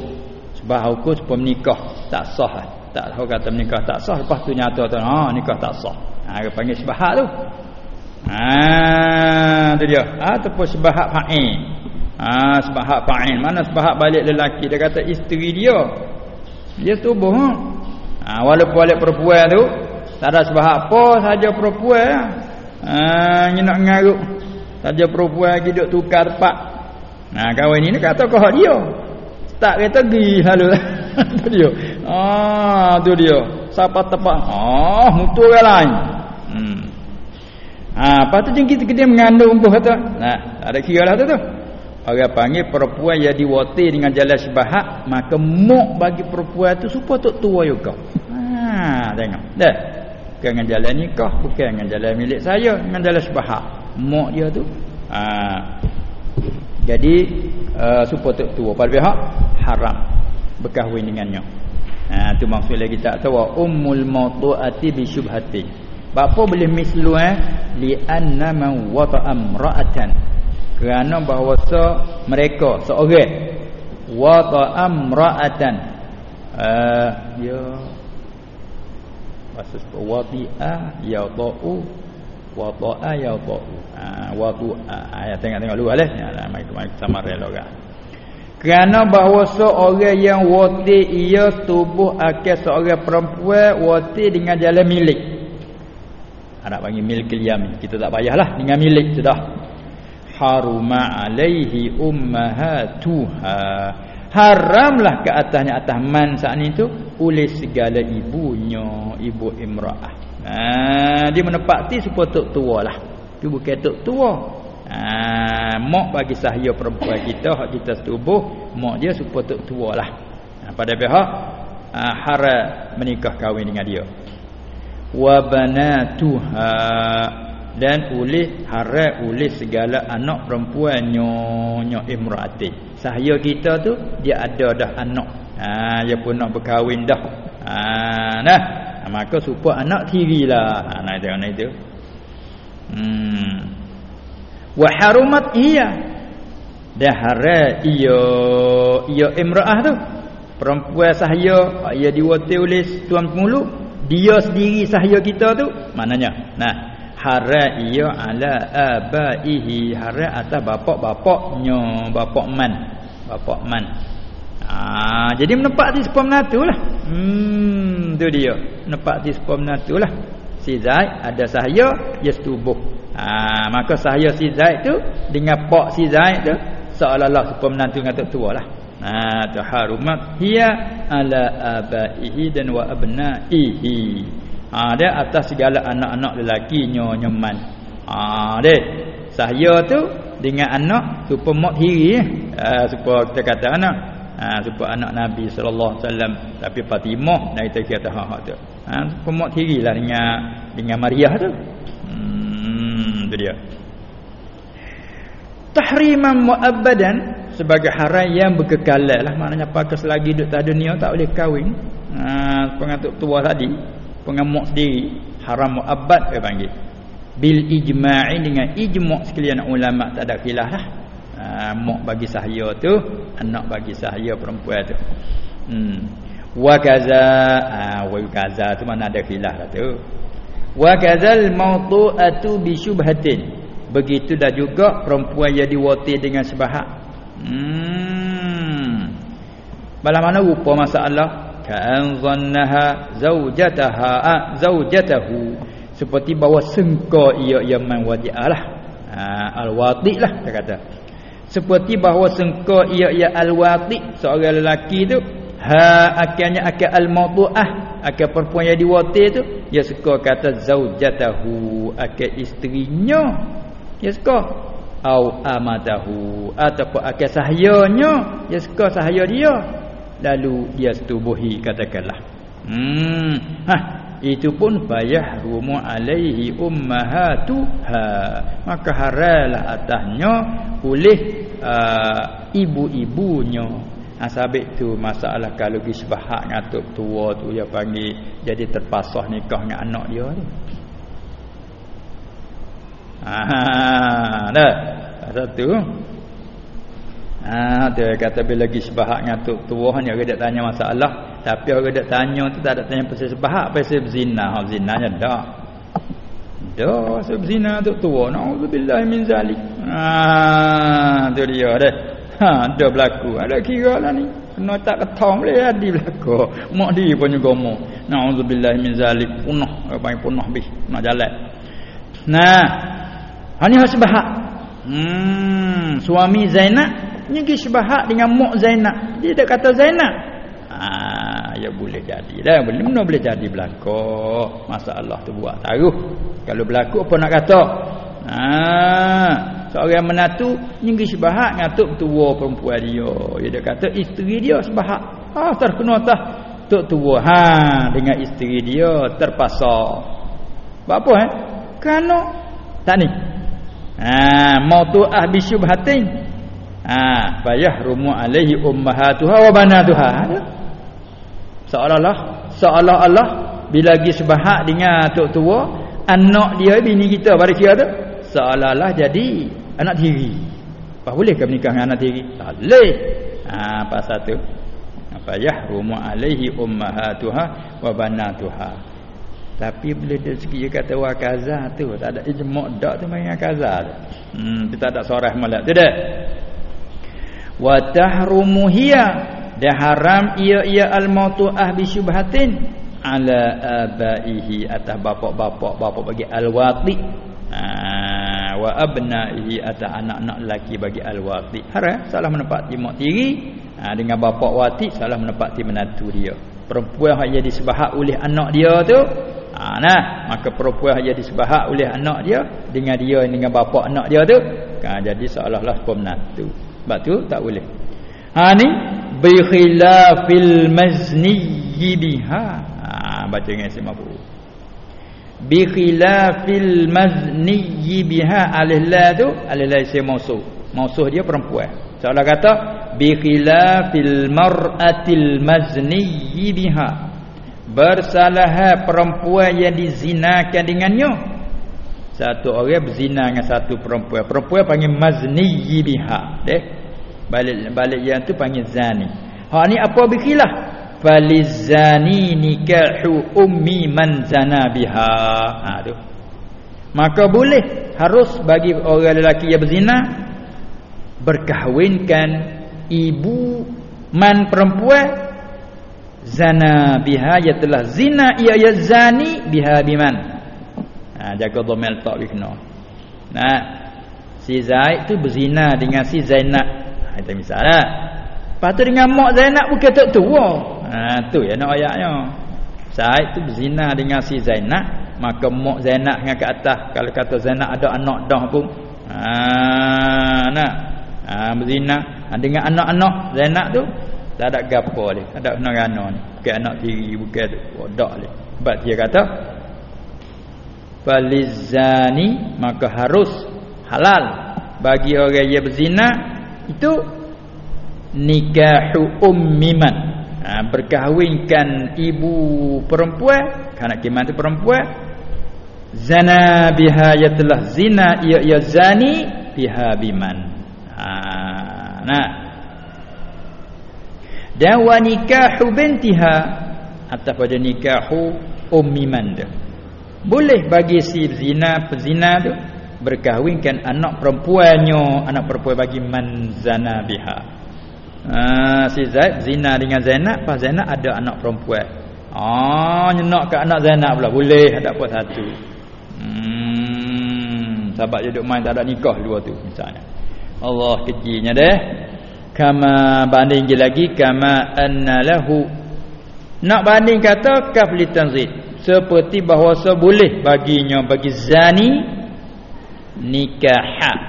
Sebahak hukum sebab menikah. Tak sah tak tahu kata menikah tak sah. Lepas tu nyata tu ha nikah tak sah. Ha dia panggil sebahak tu. Ha tu dia. Ha ataupun sebahak fa'il ha sebahak fa'il mana sebahak balik lelaki? Dia kata isteri dia. Dia tubuh ha, ha walaupun balik perempuan tu tak ada sebahak apa saja perempuan Ah ni nak ngaruk. Saja perempuan lagi duk tukar tempat. Nah kawan ni kata kau dia. Tak kata gi lalu. tu dia. Ah tu dia. Siapa tepat? Ah mutu orang lain. Hmm. Ha, apa tu jengki kita mengandung buah kata. Nah, ada kira lah tu tu. Orang panggil perempuan yang diwati dengan jalan sebahak, maka mok bagi perempuan tu supaya tok tua juga. Ha, tengok. Dah bukan dengan jalan nikah bukan dengan jalan milik saya dengan jalan syubhat mak dia tu. Ha. jadi uh, supaya tua pada pihak haram. Berkahwin dengannya. Ha tu maksud lagi tak tahu. Ummul mautuati bi syubhati. Bapa boleh mislu eh? Li anna man wata'a imra'atan. Kerana bahawa mereka seorang wata'a imra'atan. Uh, ya Maksud wati'a ya ta'u wa ta'a ya ta'u. Ha watu'a ayat tengok-tengok dulu lah. Ya mai mai sama relok Kerana bahawa seorang yang wati ia tubuh akan seorang perempuan wati dengan jalan milik. Anak panggil milik yamin. Kita tak payahlah dengan milik sudah. Haruma alaihi ummahatuha haramlah ke atasnya atas man saat ni tu oleh segala ibunya ibu imraah. Ha, dia menepati supaya tok tua lah. Tu bukan tok tua. Ha, mak bagi sahaya perempuan kita hak kita setubuh mak dia supaya tok tua lah. Ha, pada pihak ha, haram menikah kahwin dengan dia. Wa banatuha dan oleh haram oleh segala anak perempuannya nya imraati sahaya kita tu dia ada dah anak. Ha dia pun nak berkahwin dah. Ha nah. Ha, maka supaya anak tirilah ha nah tengok itu. Hmm. Wa harumat iya. Dah hara iyo iyo imraah tu. Perempuan sahaya ia diwati oleh tuan pemulu dia sendiri sahaya kita tu. Maknanya nah hara ia ala abaihi. Hara atas bapak-bapaknya bapak man bapak man ha, jadi menempat di sepom natu lah. Hmm tu dia. Menempat di sepom natu lah. Si Zaid ada sahaya dia setubuh. Ha, maka sahaya si Zaid tu dengan pak si Zaid tu seolah-olah sepom natu dengan tua lah. Ha, tu harumat hiya ala abaihi dan wa abnaihi ha, dia atas segala anak-anak lelaki nyo nyoman. Ha deh sahaya tu dengan anak supaya mak hiri eh. Ha, supaya kita kata anak. Ha, supaya anak Nabi sallallahu alaihi wasallam. Tapi Fatimah dan kita kata ha ha tu. Ha supaya mak hirilah dengan dengan Maria tu. Hmm tu dia. Tahriman muabbadan sebagai haram yang berkekalan lah. Maknanya apa selagi duduk tak dunia tak boleh kahwin. Ha pengatuk tua tadi pengamuk sendiri haram muabbad dia panggil. Bil ijma'i dengan ijma' sekalian ulama tak ada khilaf lah. Ha, mak bagi sahaya tu anak bagi sahaya perempuan tu. Hmm. Wa kaza ha, wa kaza tu mana ada khilaf lah tu. Wa kazal mawtu'atu bi syubhatin. Begitu dah juga perempuan yang diwati dengan sebahak. Hmm. Bala mana rupa masalah ka'an zannaha zaujataha ah, zaujatahu seperti bawa sengka ia yang man wadi'alah ha, al-wadi' lah dia kata. Seperti bahawa sengka ia ia al-wadi' seorang lelaki tu ha akhirnya akan al-mawdu'ah akan perempuan yang diwati tu dia suka kata zaujatahu akan isterinya dia suka. Au amatahu. Ataupun akan sahyanya dia suka sahaya dia lalu dia setubuhi katakanlah. Hmm ha itu pun bayah rumu alaihi ummahatuha. Maka haralah atasnya oleh uh, ibu-ibunya. Ha, sabit tu masalah kalau pergi sebahak ngatuk tua tu dia panggil jadi terpasah nikah dengan anak dia tu ha dah. Satu ha dia kata bila pergi sebahak ngatuk tua ni orang dak tanya masalah tapi orang dak tanya tu tak ada tanya pasal sebahak pasal berzina ha zinanya dak dah sebab zina tu tua naudzubillah min zalik ha tu dia dah Ha, ada berlaku. Ada kira lah ni. Kena tak ketong boleh jadi berlaku. Mak dia punya gomo. Na'udzubillah min zalik. Punah. Apa punah bih. Nak jalan. Nah. Ha ni harus bahak. Hmm. Suami Zainab. Nyegi sebahak dengan mak Zainab. Dia tak kata Zainab. Ah, ya boleh jadi dah. Boleh mana boleh jadi berlaku. Masalah tu buat taruh. Kalau berlaku apa nak kata? Ah, seorang menatu nyenggi sebahak ngatuk tua perempuan dia. Dia kata isteri dia sebahak. Ah terkena tah tok tua. Ha dengan isteri dia terpaksa. Apa eh? Kerana tak ni. Ha mautu ahbi syubhatin. Ha bayah rumu alaihi ummahatuha wa banatuha. Seolah-olah seolah-olah bila lagi sebahak dengan tok tua anak dia bini kita pada kira tu seolah-olah jadi anak tiri. Apa boleh ke menikah dengan anak tiri? Tak boleh. Ha pasal tu. Apa yahrumu alaihi ummahatuha wa banatuha. Tapi bila dia segi dia kata wa kaza tu tak ada ijma' dak tu main kaza tu. Hmm kita tak sorah molek tu dah. Wa tahrumu hiya dah haram ia ia al-mautu ahbi syubhatin. Ala abaihi atas bapak-bapak bapak bagi al-wati. Ha, wa abnaihi atau anak-anak lelaki bagi al-wati. Haram salah menepati mak tiri. Ha, dengan bapak wati salah menepati menantu dia. Perempuan yang jadi sebahak oleh anak dia tu. Ha, nah maka perempuan yang jadi sebahak oleh anak dia dengan dia dengan bapak anak dia tu. Ha, jadi seolah-olah pemenantu sebab tu tak boleh. Ha ni bi khilafil mazni biha. Ha, baca dengan semua bi khilafil mazni biha. Alih la tu alih la isim mausuh mausuh dia perempuan. Seolah kata bi khilafil mar'atil mazni biha. Bersalah perempuan yang dizinakan dengannya satu orang berzina dengan satu perempuan. Perempuan panggil mazni biha deh. Balik balik yang tu panggil zani. Ha ni apa bi khilaf falizani nikahu ummi man zana biha. Ha tu. Maka boleh harus bagi orang lelaki yang berzina berkahwinkan ibu man perempuan zana biha ya telah zina ia ya zani biha biman ha jaga dhamma tak bikna nah si Zaid tu berzina dengan si Zainab ha itu misalnya Lepas dengan mak Zainab bukan tak tua. Ha tu ya nak ayatnya. Said tu berzina dengan si Zainab, maka mak Zainab dengan ke atas kalau kata Zainab ada anak dah pun. Ha nak. Ha berzina ha, dengan anak-anak Zainab tu tak ada gapo. Tak ada nerana ni. Bukan anak tiri bukan tu. Bodak dia. Sebab dia kata Falizani maka harus halal. Bagi orang yang berzina itu nikahu ummiman ha, berkahwinkan ibu perempuan kerana kiman itu perempuan. Zana biha ya telah zina ia ia zani biha biman. Ha, nah. Dan wa nikahu bintiha atau pada nikahu ummi man boleh bagi si zina pezina tu berkahwinkan anak perempuannya anak perempuan bagi man zana biha Ha, si Zaid zina dengan Zainab, pas Zainab ada anak perempuan. Ah, nyenak ke anak Zainab pula. Boleh ada apa satu. Hmm, sahabat dia duk main tak ada nikah dua tu misalnya. Allah kecilnya deh. Kama banding lagi kama anna lahu. Nak banding kata kaf li. Seperti bahawa boleh baginya bagi zani nikah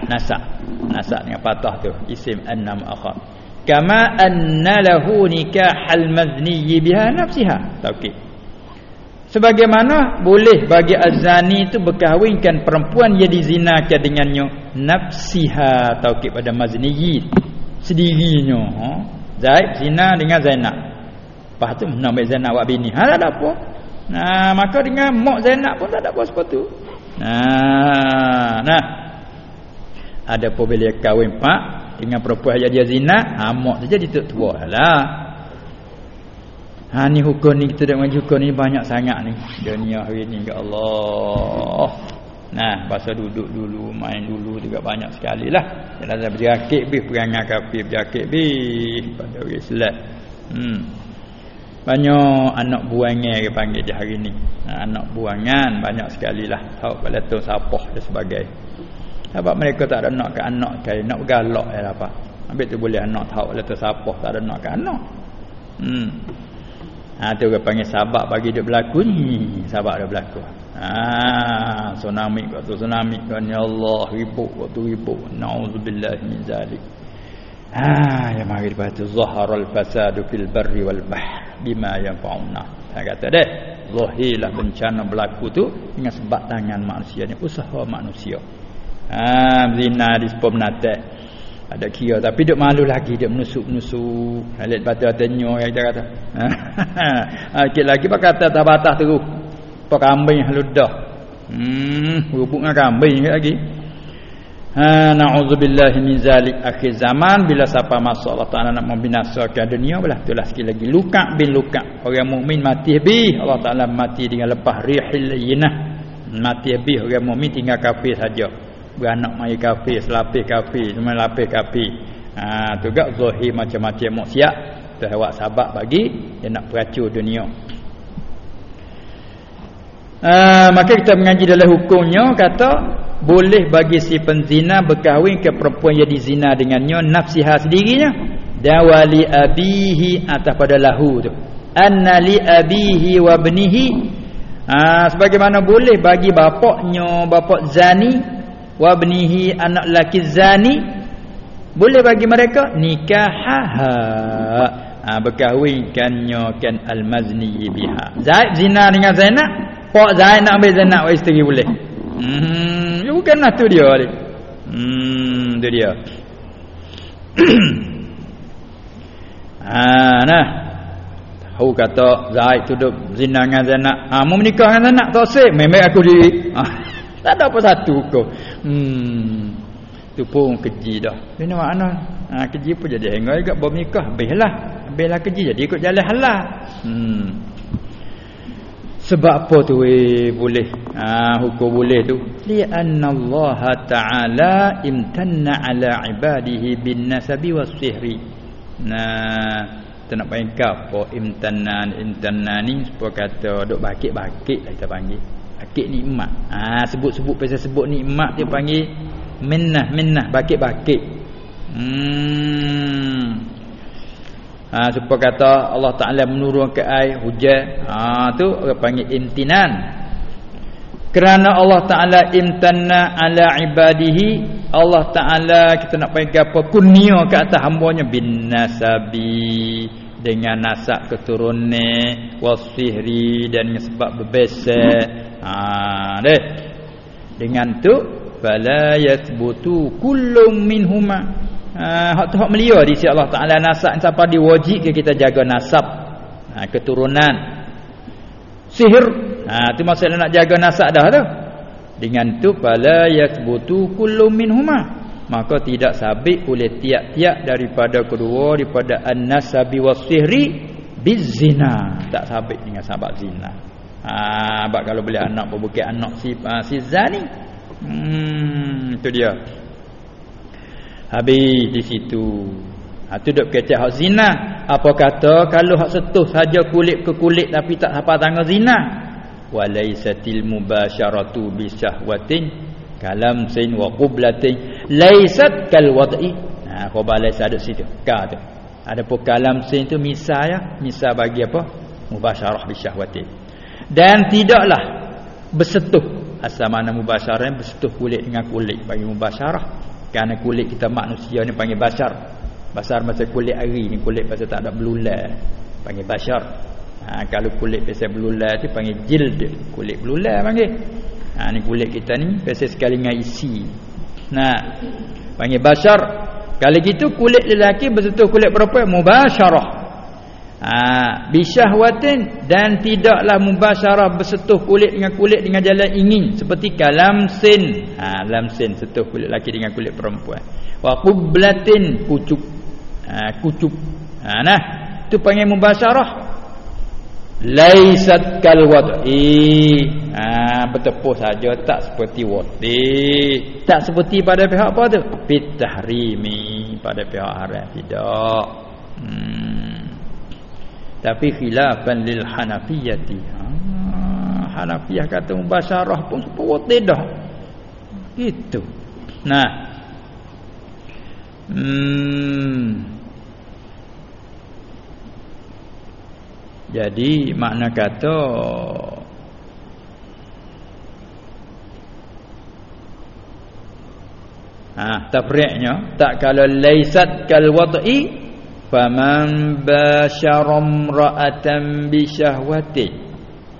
nasab. Nasab dengan patah tu isim annam akhar kama anna lahu nikahal mazni biha nafsiha taukid sebagaimana boleh bagi azani itu berkahwinkan perempuan yang dizinakan dengannya nafsiha taukid pada mazni sendirinya ha? Zaid zina dengan Zainab. Lepas tu nak ambil Zainab buat bini. Ha tak ada apa. Nah, maka dengan mak Zainab pun tak ada apa sepatu. Nah, nah. Ada pun bila kahwin pak dengan perempuan yang dia zina, ha mak saja ditutup tua lah. Ha ni hukum ni kita dak mengaji hukum ni banyak sangat ni. Dunia hari ni ya Allah. Nah, pasal duduk dulu, main dulu juga banyak sekali lah. Jangan ada berjakit bih perangai kafir berjakit bih pada orang Islam. Hmm. Banyak anak buangnya dia panggil dia hari ni. Ha, anak buangan banyak sekali lah. Tahu pada tu sapah dan sebagainya. Sebab mereka tak ada nak ke anak ke nak galak ya apa. Habis tu boleh anak tahu pada tu sapah tak ada nak ke anak. Hmm. Ha tu dia panggil sabak bagi dia berlaku ni. Sabak dia berlaku. Ha tsunami kau tu tsunami kan ya Allah ribut waktu ribut. Nauzubillah min zalik. Ha ya mari baca zaharal fasadu fil barri wal bahr bima yanfa'una. Ha kata deh, zahirlah bencana berlaku tu dengan sebab tangan manusia ni, usaha manusia. Ha zina di sepom nate. Ada kira tapi duk malu lagi dia menusuk-nusuk. Halit batu atenyo yang kata. Ha sikit lagi pak kata tak batas terus. Pak kambing haludah. Hmm, rubuk dengan kambing lagi. Ha na'udzubillahi min zalik. Akhir zaman bila siapa masuk Allah Taala nak membinasakan dunia belah itulah sekali lagi. Luka bin luka. Orang mukmin mati bi Allah Taala mati dengan lepas rihil yinah. Mati bi orang mukmin tinggal kafir saja. Beranak mai kafir selapis kafir semua lapis kafir. Ha tu gak zahir macam-macam maksiat. Tu awak sabak bagi dia nak peracur dunia. Ha, maka kita mengaji dalam hukumnya kata boleh bagi si penzina berkahwin ke perempuan yang dizina dengannya nafsiha sendirinya. Dan wali abihi atas pada lahu tu. Anna li abihi wa ibnihi ha, sebagaimana boleh bagi bapaknya bapak zani wa ibnihi anak laki zani. Boleh bagi mereka nikahaha. Ha, berkahwinkannya kan al-mazni biha. Zina dengan Zainab. Pak Zaid nak ambil Zainab isteri boleh Hmm, ya bukanlah tu dia ni. Hmm, tu dia. ha, nah. Tahu kata Zaid tu duk zina dengan Zainab. Ha, mau menikah dengan Zainab tak sih, memang aku diri. Ha, tak ada apa satu ko. Hmm. Tu pun keji dah. Ini makna. Ha, keji pun jadi hanggai dekat bawa menikah. Habislah. Habislah keji jadi ikut jalan halal. Hmm. Sebab apa tu eh boleh. Ha, hukum boleh tu. Li anna Allah taala imtanna ala ibadihi bin nasabi was sihri. Nah kita nak panggil apa? Imtanna imtanna ni supaya kata duk bakit-bakit lah kita panggil. Bakit nikmat ha sebut-sebut pasal sebut nikmat dia panggil minnah minnah bakit-bakit. Hmm ha, supaya kata Allah Taala menurunkan air hujan. Ha tu orang panggil imtinan. Kerana Allah Taala imtanna ala ibadihi Allah Taala kita nak panggil apa? Kurnia ke atas hamba-Nya. Bin nasabi. Dengan nasab keturunan. Wasihri dan sebab berbesar ha deh dengan tu fala yathbutu kullu minhuma Ha, hak tu hak melia di sisi Allah Taala. Nasab siapa diwajib ke kita jaga nasab? Ha, keturunan. Sihir. Ha tu maksudnya nak jaga nasab dah tu. Dengan tu fala yathbutu kullu minhuma maka tidak sabit oleh tiap-tiap daripada kedua daripada an-nasabi was-sihri bizina. Tak sabit dengan sebab zina. Ha sebab kalau boleh anak berbukan anak si uh, si zani. Hmm itu dia Habis di situ. Ha tu dok kecek hak zina. Apa kata kalau hak setuh saja kulit ke kulit tapi tak apa tangga zina. Walaisatil mubasyaratu bisyahwatin kalam sin wa qublatin laisat kal wad'i. Ha khabar laisa ada situ. Ka tu. Ada pun kalam sin tu misal ya, misal bagi apa? Mubasyarah bisyahwatin. Dan tidaklah bersetuh asal mana mubasyarah bersetuh kulit dengan kulit bagi mubasyarah kerana kulit kita manusia ni panggil basar. Basar macam kulit ari ni kulit pasal tak ada belular. Panggil basar. Ha, kalau kulit pasal belular tu panggil jild. Kulit belular panggil. Ha, ni kulit kita ni pasal sekali dengan isi. Nah, panggil basar. Kalau gitu kulit lelaki bersentuh kulit perempuan mubasyarah. Ha, bisyahwatin dan tidaklah mubasyarah bersentuh kulit dengan kulit dengan jalan ingin seperti kalamsin. Ha, lamsin sentuh kulit lelaki dengan kulit perempuan. Wa qublatin kucup. Ha, kucup. Ha, nah, itu panggil mubasyarah laisat kal wad'i ha bertepuk saja tak seperti wad'i tak seperti pada pihak apa tu bitahrimi pada pihak haram tidak hmm. Tapi khilafan lil hanafiyati. Ha hanafiyah kata mubasyarah pun seperti wad'i dah. Gitu. Nah. Hmm. Jadi makna kata Ha tafri'nya tak kalau laisat kal wad'i faman basyara ra'atan bi syahwati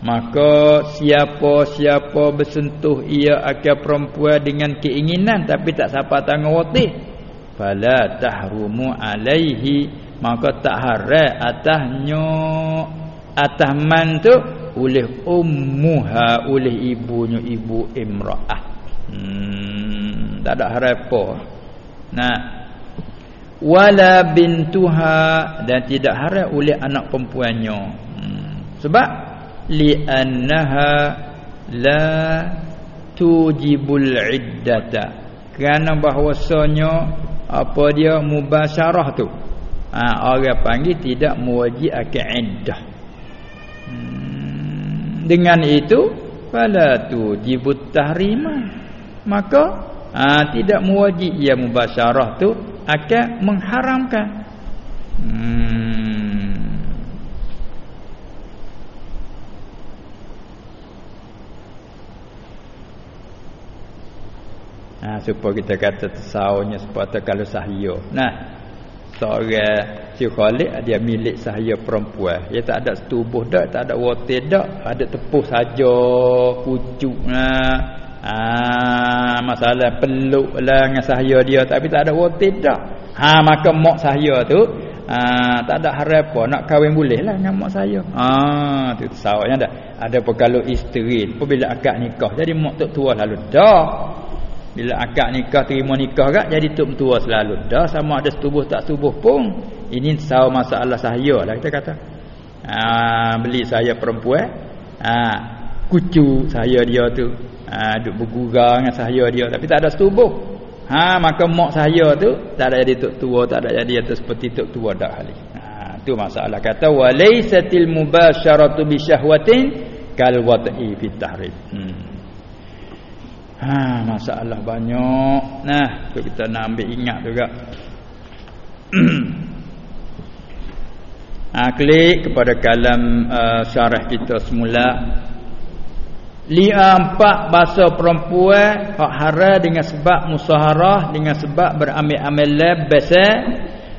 maka siapa-siapa bersentuh ia akan perempuan dengan keinginan tapi tak siapa tanggung wad'i fala tahrumu alaihi maka tak haram atasnya atas man tu oleh ummuha oleh ibunya ibu imraah. Hmm tak ada harapan. Nah wala bintuha dan tidak haram oleh anak perempuannya. Hmm. sebab li annaha la tujibul iddata. Kerana bahwasanya apa dia mubasyarah tu. Ha, orang panggil tidak mewajib akan iddah dengan itu fala tu jibut tahrima maka ha, tidak mewajib ia mubasyarah tu akan mengharamkan. Hmm. ha, supaya kita kata tersaunya sepatutnya kalau sahya nah seorang si Khalid dia milik sahaya perempuan. Dia tak ada setubuh dak tak ada water dak. Ada tepuh saja pucuk nah ha, masalah peluk lah dengan sahaya dia tapi tak ada water dak ha maka mak sahaya tu ha, tak ada harapan nak kahwin boleh lah dengan mak saya ha tu sawahnya dah ada kalau isteri apabila akad nikah jadi mak tok tua lalu dah bila akad nikah terima nikah gak jadi tok tua selalu. Dah sama ada setubuh tak setubuh pun. Ini saw masalah saya lah kita kata. Ha, beli saya perempuan. Ha, kucu saya dia tu. Ha, duk bergurau dengan saya dia tapi tak ada setubuh. Ha, maka mak saya tu tak ada jadi tok tua, tak ada jadi atau seperti tok tua dak kali. Ha, tu masalah kata walaisatil mubasyaratu bi syahwatin kal wad'i fit tahrim. Hmm. Ha masalah banyak. Nah, tu kita nak ambil ingat juga. ha klik kepada kalam uh, syarah kita semula. Li empat bahasa perempuan hak hara dengan sebab musaharah dengan sebab berambil-ambil labas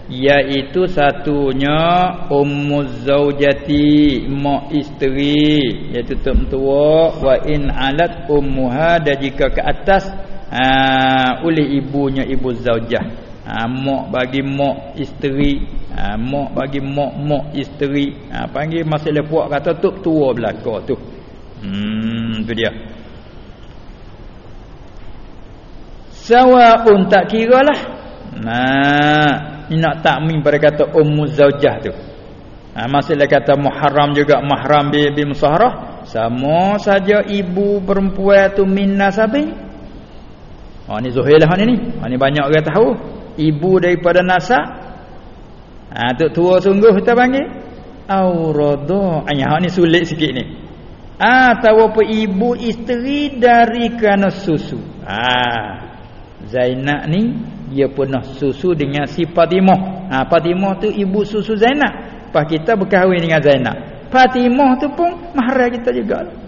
iaitu satunya ummuz zaujati mak isteri. Iaitu tok tua wa in alat ummuha dan jika ke atas aa, oleh ibunya ibu zaujah ha, mak bagi mak isteri ha, mak bagi mak mak isteri. Ha, panggil masalah puak kata tok tua belaka tu hmm tu dia. Sawaun tak kiralah nah ni nak takmin pada kata ummu zaujah tu. Ha, masalah kata muharram juga mahram bi, bi musaharah sama saja ibu perempuan tu min nasabi ha ni zuhailah ni ni. Ha, ni banyak orang tahu. Ibu daripada nasab ha tu tua sungguh kita panggil. Ayah ha, ni sulit sikit ni tahu apa ibu isteri dari kerana susu ah Zainab ni dia pernah susu dengan si Fatimah. Ha Fatimah tu ibu susu Zainab. Pas kita berkahwin dengan Zainab. Fatimah tu pun mahram kita juga.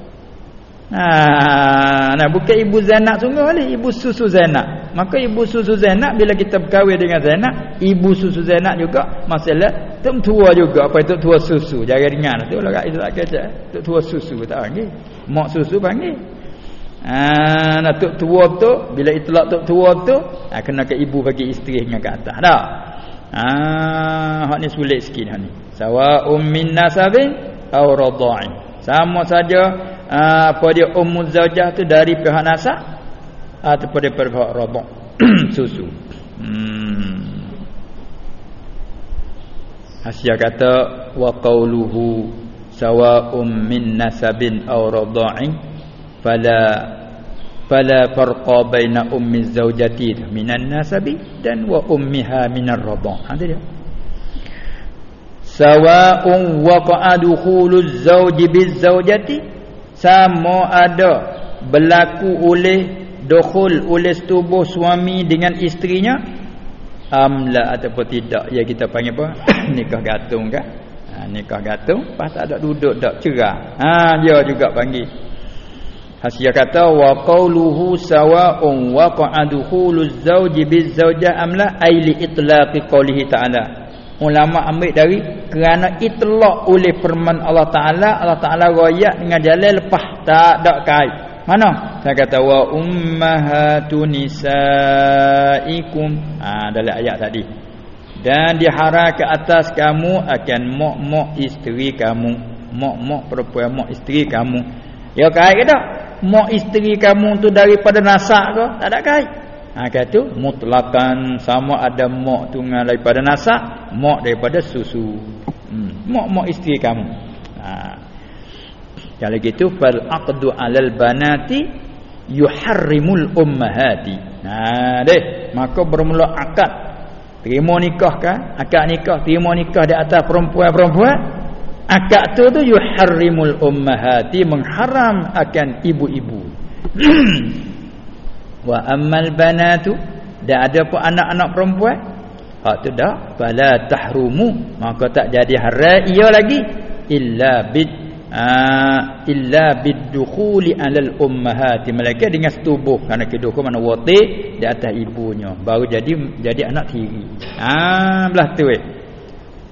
Ha nah bukan ibu Zainab sungguh ni, ibu susu Zainab. Maka ibu susu Zainab bila kita berkahwin dengan Zainab, ibu susu Zainab juga masalah tu tua juga apa itu tua susu. Jangan dengar tu lah itu tak kecek. Tu tua susu tak panggil. Mak susu panggil. Ha nak tok tua tu bila itlak tua tu ha, kena ke ibu bagi isteri dengan ke atas dah. Ha hak ni sulit sikit hak ni. Sawa ummin nasabin aw radha'in. Sama saja ha, apa dia ummu zaujah tu dari pihak nasab ataupun daripada pihak radha' susu. Hmm. Hasya kata wa qawluhu sawa'un min nasabin aw radha'in fala fala farqa baina ummi zawjati minan nasabi dan wa ummiha minar radha ada dia sawa'un waqa'a dukhuluz zawji bizawjati sama ada berlaku oleh dukhul oleh setubuh suami dengan isterinya amla ataupun tidak. Ya kita panggil apa? Nikah gantung kan ha, nikah gantung pas tak ada duduk tak cerah. Ha dia juga panggil. Hasya kata wa qawluhu sawa'un waqa'a dukhuluz zawji bizaujah amla ay li itlaqi qawlihi ta'ala. Ulama ambil dari kerana itlaq oleh firman Allah Taala, Allah Taala royak dengan jalan lepas tak ada kait. Mana? Saya kata wa ummahatun nisaikum. Ah dalam ayat tadi. Dan diharap ke atas kamu akan mak-mak isteri kamu. Mak-mak perempuan mak isteri kamu. Ya kait ke tak? mak isteri kamu tu daripada nasab ke tak ada kait ha kata mutlakan. Sama ada mak tu daripada nasab mak daripada susu. Hmm. mak mak isteri kamu. Ha. Kalau gitu fal aqdu alal banati yuharrimul ummahati. Ha deh. Maka bermula akad. Terima nikah kan akad nikah terima nikah di atas perempuan-perempuan. Akad tu tu yuharrimul ummahati mengharam akan ibu-ibu wa ammal banatu dan ada pun anak-anak perempuan? Hak tu dah. Fala tahrumu. Maka tak jadi haram ia lagi. Illa bid uh, illa bidukhuli alal ummahati. Mereka dengan setubuh. Kerana kedua mana wati di atas ibunya. Baru jadi jadi anak tiri. Ah belah tu eh.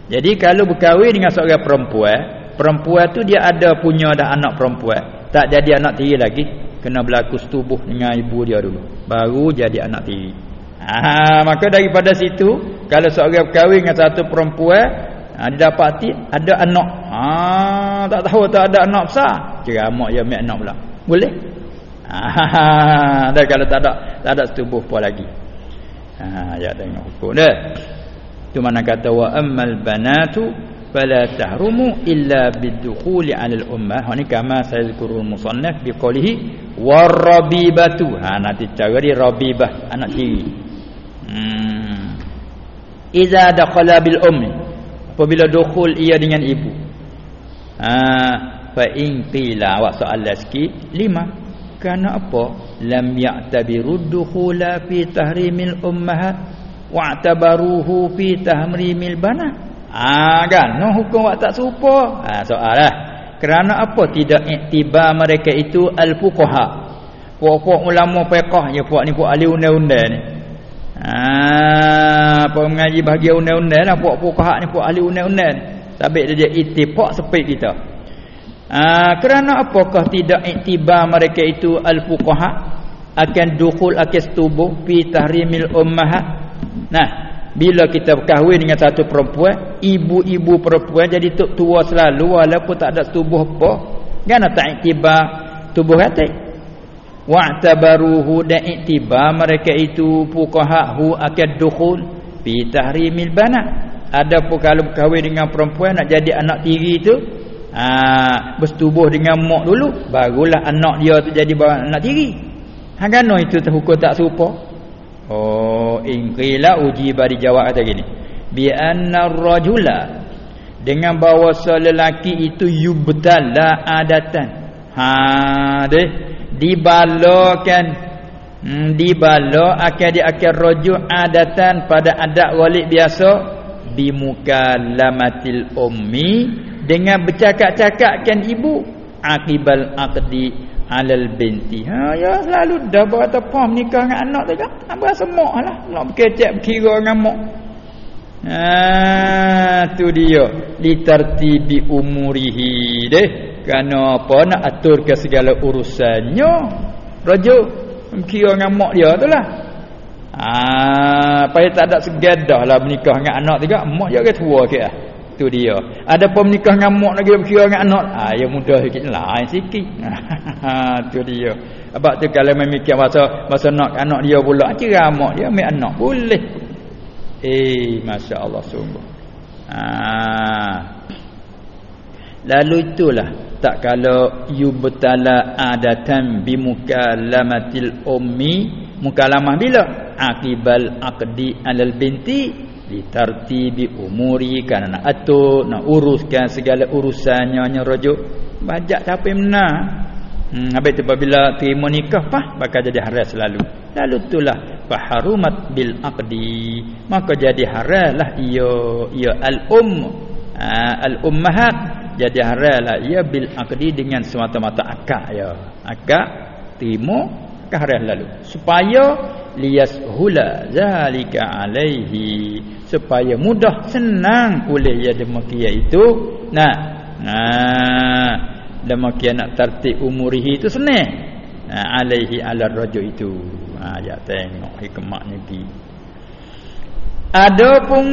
Jadi kalau berkahwin dengan seorang perempuan, perempuan tu dia ada punya dah anak perempuan, tak jadi anak tiri lagi, kena berlaku setubuh dengan ibu dia dulu, baru jadi anak tiri. Ha, maka daripada situ, kalau seorang berkahwin dengan satu perempuan, ha, dia dapati ada anak. Ha, tak tahu tak ada anak besar, mak dia ambil anak pula. Boleh? Ha, dan kalau tak ada tak ada setubuh apa lagi. Ha, ya tengok hukum dia. Itu mana kata wa ammal banatu fala tahrumu illa bidukhuli 'ala al-ummah. Ha ni kama sayzkurul musannaf bi qawlihi warabibatu. Ha nanti cara dia rabibah anak tiri. Hmm. Iza dakhala bil ummi. Apabila dukhul ia dengan ibu. Ha fa in qila wa soal sikit lima Karena apa? Lam ya'tabiru dukhula fi tahrimil ummahat wa'tabaruhu fi tahrimil bana ah kan? No hukum wak tak serupa. Ah soalah kerana apa tidak iktibar mereka itu al fuqaha puak-puak ulama fiqh ya puak ni puak ahli undang-undang ni. Ah apa mengaji bahagian undang-undang lah. Puak fuqaha ni puak ahli undang-undang sabit dia ittifaq sepit kita. Ah kerana apakah tidak iktibar mereka itu al fuqaha akan dukul akan setubuh. Fi tahrimil ummahat Nah, bila kita berkahwin dengan satu perempuan, ibu-ibu perempuan jadi tok tua selalu walaupun tak ada tubuh apa, kan tak iktibar tubuh hati. Wa'tabaruhu dan iktibar mereka itu fuqahahu akan dukhul fi tahrimil banat. Ada pun kalau berkahwin dengan perempuan nak jadi anak tiri itu, ha, bersetubuh dengan mak dulu, barulah anak dia tu jadi anak tiri. Ha kan itu hukum tak serupa. Oh, in qila ujiba dijawab kata gini. Bi anna rajula dengan bahawa lelaki itu yubtala adatan. Ha deh dibalakan hmm, dibala akan dia akan rujuk adatan pada adat wali biasa bimukallamatil ummi dengan bercakap-cakapkan ibu akibal aqdi alal binti. Ha ya selalu dah berata pam nikah dengan anak tu kan apa semak lah. Nak berkecek berkira dengan mak. Ha tu dia. Litartibi umurihi deh. Kerana apa? Nak atur ke segala urusannya. Rajuk kira dengan mak dia tu lah. Ah, payah tak ada segadah lah menikah dengan anak tiga, mak dia ke tua ke ah. Tu dia. Ada pun menikah dengan mak lagi kira dengan anak. Ah, ya mudah sikit lain sikit. Ha, tu dia. Sebab tu kalau memikir masa masa nak anak dia pula, kira mak dia ambil anak boleh. Eh, masya-Allah sungguh. Ah. Lalu itulah tak kalau yubtala adatan bimukallamatil ummi mukallamah bila akibal aqdi alal binti litartibi umuri kan nak atur nak uruskan segala urusannya nya rujuk. Bajak tapi menang hmm, habis tu bila terima nikah pah bakal jadi haram selalu. Lalu itulah faharumat bil aqdi. Maka jadi haram lah ia ia al um al ummahat jadi haralah ia bil aqdi dengan semata-mata akad ya. Akad timo ke haram lalu. Supaya liyashula zalika alaihi supaya mudah senang oleh ya demikian itu nah nah demikian nak tertib umurihi itu senang nah, alaihi ala rajul itu ha ya tengok hikmahnya gitu Adapun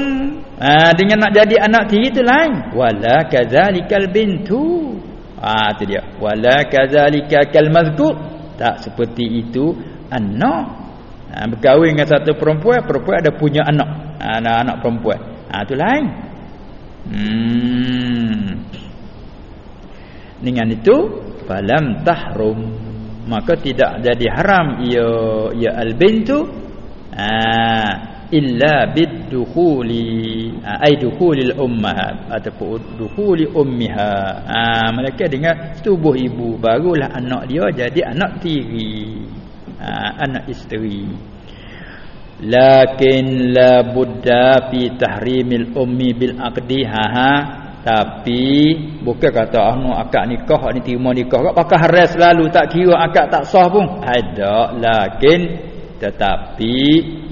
ha, dengan nak jadi anak tiri tu lain. Wala kadzalikal bintu. Ah ha, tu dia. Wala kadzalika kal mazkur. Tak seperti itu anak. Ha, berkahwin dengan satu perempuan, perempuan ada punya anak. Ha, anak, anak perempuan. Ha, tu lain. Hmm. Dengan itu falam tahrum maka tidak jadi haram ia ia al bintu. Ah illa biddukhuli ai dukhulil ummahat ataupun dukhuli ummiha ha, mereka dengan tubuh ibu barulah anak dia jadi anak tiri ha, anak isteri. Lakin la budda fi tahrimil ummi bil aqdi ha, ha. Tapi bukan kata anu akad nikah ni terima nikah. Pakai haram selalu tak kira akad tak sah pun. Ada lakin tetapi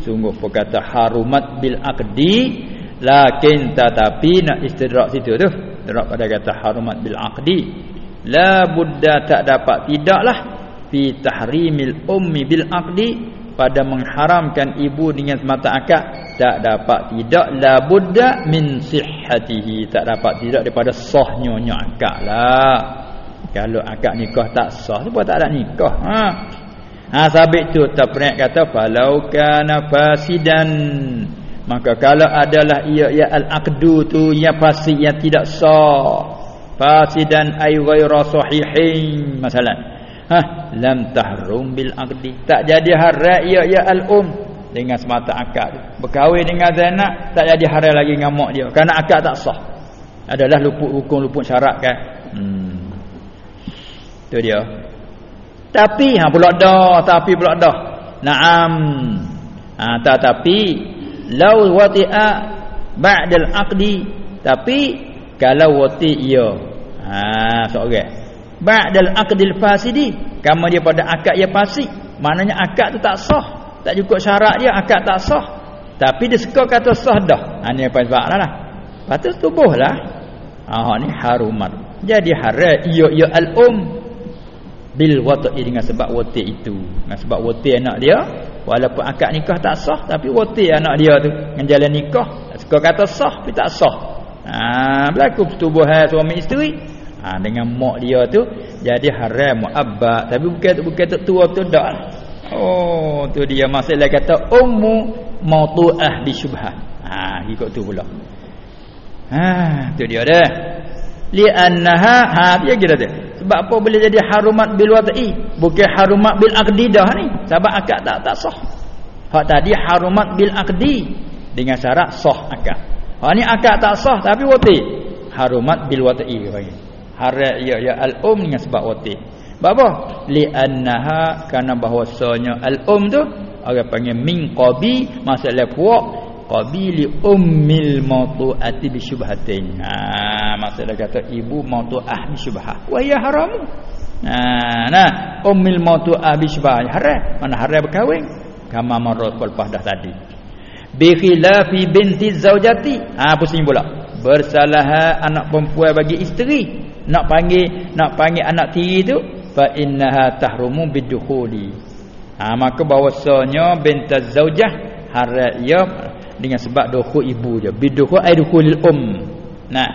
sungguh perkata harumat bil aqdi. Lakin tetapi nak istidrak situ tu istidrak pada kata harumat bil aqdi. La budda tak dapat tidaklah fi tahrimil ummi bil aqdi pada mengharamkan ibu dengan semata akad tak dapat tidak la budda min sihhatihi. Tak dapat tidak daripada sahnya akad lah. Kalau akad nikah tak sah sebab tak ada nikah? Ha. Ha sabit tu terperingat kata falau kana fasidan. Maka kalau adalah ia ya al-aqdu tu yang fasid yang tidak sah. Fasidan ay ghairu sahihin masalan ha lam tahrum bil aqdi. Tak jadi haram ia ya al-um. Dengan semata akad berkahwin dengan Zainab tak jadi haram lagi dengan mak dia. Kerana akad tak sah. Adalah luput hukum luput syarat kan? Hmm. Tu dia. Tapi ha pula dah, tapi pula dah. Naam. Ha tetapi law wati'a ba'dal aqdi. Tapi kalau wati ia ha seorang ba'dal aqdil fasidi. Kamu dia pada akad yang fasik. Maknanya akad tu tak sah. Tak cukup syarat dia akad tak sah. Tapi dia suka kata sah dah. Ha ni apa sebablah lah patut tubuhlah ha ni harumat. Jadi haram ia ia al um. Bil wati dengan sebab wati itu. Dengan sebab wati anak dia walaupun akad nikah tak sah tapi wati anak dia tu. Dengan jalan nikah suka kata sah tapi tak sah. Ha berlaku pertubuhan suami isteri ha dengan mak dia tu jadi haram muabbad tapi bukan bukan tu tua tu dak oh tu dia masalah kata ummu mautuah bi syubhah ha ikut tu pula ha tu dia dah li annaha ha dia kira dia sebab apa boleh jadi harumat bil wada'i? Bukan harumat bil aqdidah ni. Sebab akad tak tak sah. Hak tadi harumat bil aqdi dengan syarat sah akad. Hak ni akad tak sah tapi wati. Harumat bil wada'i bagi. Harat ya ya al-um dengan sebab wati. Apa? Li annaha kana bahwasanya al-um tu orang panggil min qabi masalah puak qabili ummil mautuati bi syubhatin ha maksudnya kata ibu mautuah bi syubhah wa ya haram. Nah nah ummil mautuah bi syubhah haram mana haram berkahwin? Kama marot lepas dah tadi. Bi khilafi binti zaujati ha pusing pula. Bersalah anak perempuan bagi isteri nak panggil nak panggil anak tiri tu fa innaha tahrumu bidukhuli. Ha maka bahwasanya bintaz zaujah harat ia dengan sebab dukhul ibu dia. Bidukhul ai dukhulil um. Nah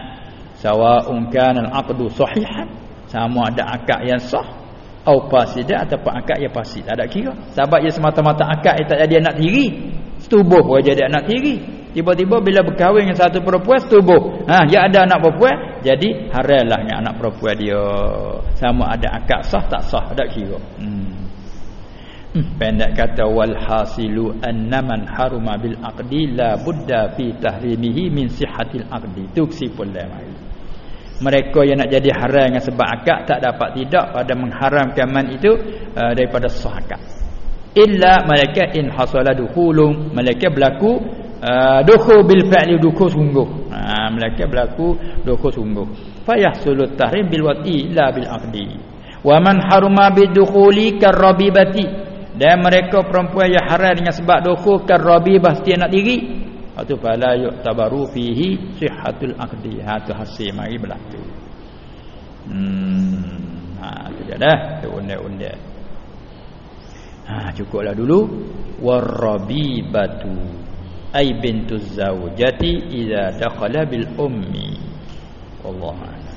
sawa'un kana al-aqdu sahihan. Sama ada akad yang sah atau fasid ataupun akad yang fasid ada kira. Sebab ia semata-mata akad yang tak jadi anak tiri setubuh pun jadi anak tiri tiba-tiba bila berkahwin dengan satu perempuan setubuh. Ha dia ada anak perempuan jadi haralah dengan anak perempuan dia. Sama ada akad sah tak sah ada kira. Hmm. hmm. pendek kata wal hasilu annaman haruma bil aqdi la budda fi tahrimihi min sihhatil aqdi. Tu kesimpulan mari mereka yang nak jadi haram dengan sebab akad tak dapat tidak pada mengharamkan man itu uh, daripada sah akad illa mereka in hasala dukhulum. Mereka berlaku uh, dukhul bil fa'li dukhul sungguh ha mereka berlaku dukhul sungguh fa yahsulut tahrim bil wati la bil aqdi wa man haruma bid dukhuli karabibati dan mereka perempuan yang haram dengan sebab dukhul karabibah setiap nak diri Waktu fala yu'tabaru fihi sihhatul aqdi. Ha tu mari berlaku. Hmm. Ha tu dah. Tu undang-undang. Ha cukuplah dulu warabibatu ay bintu zaujati idza dakhala bil ummi. Wallahu a'lam.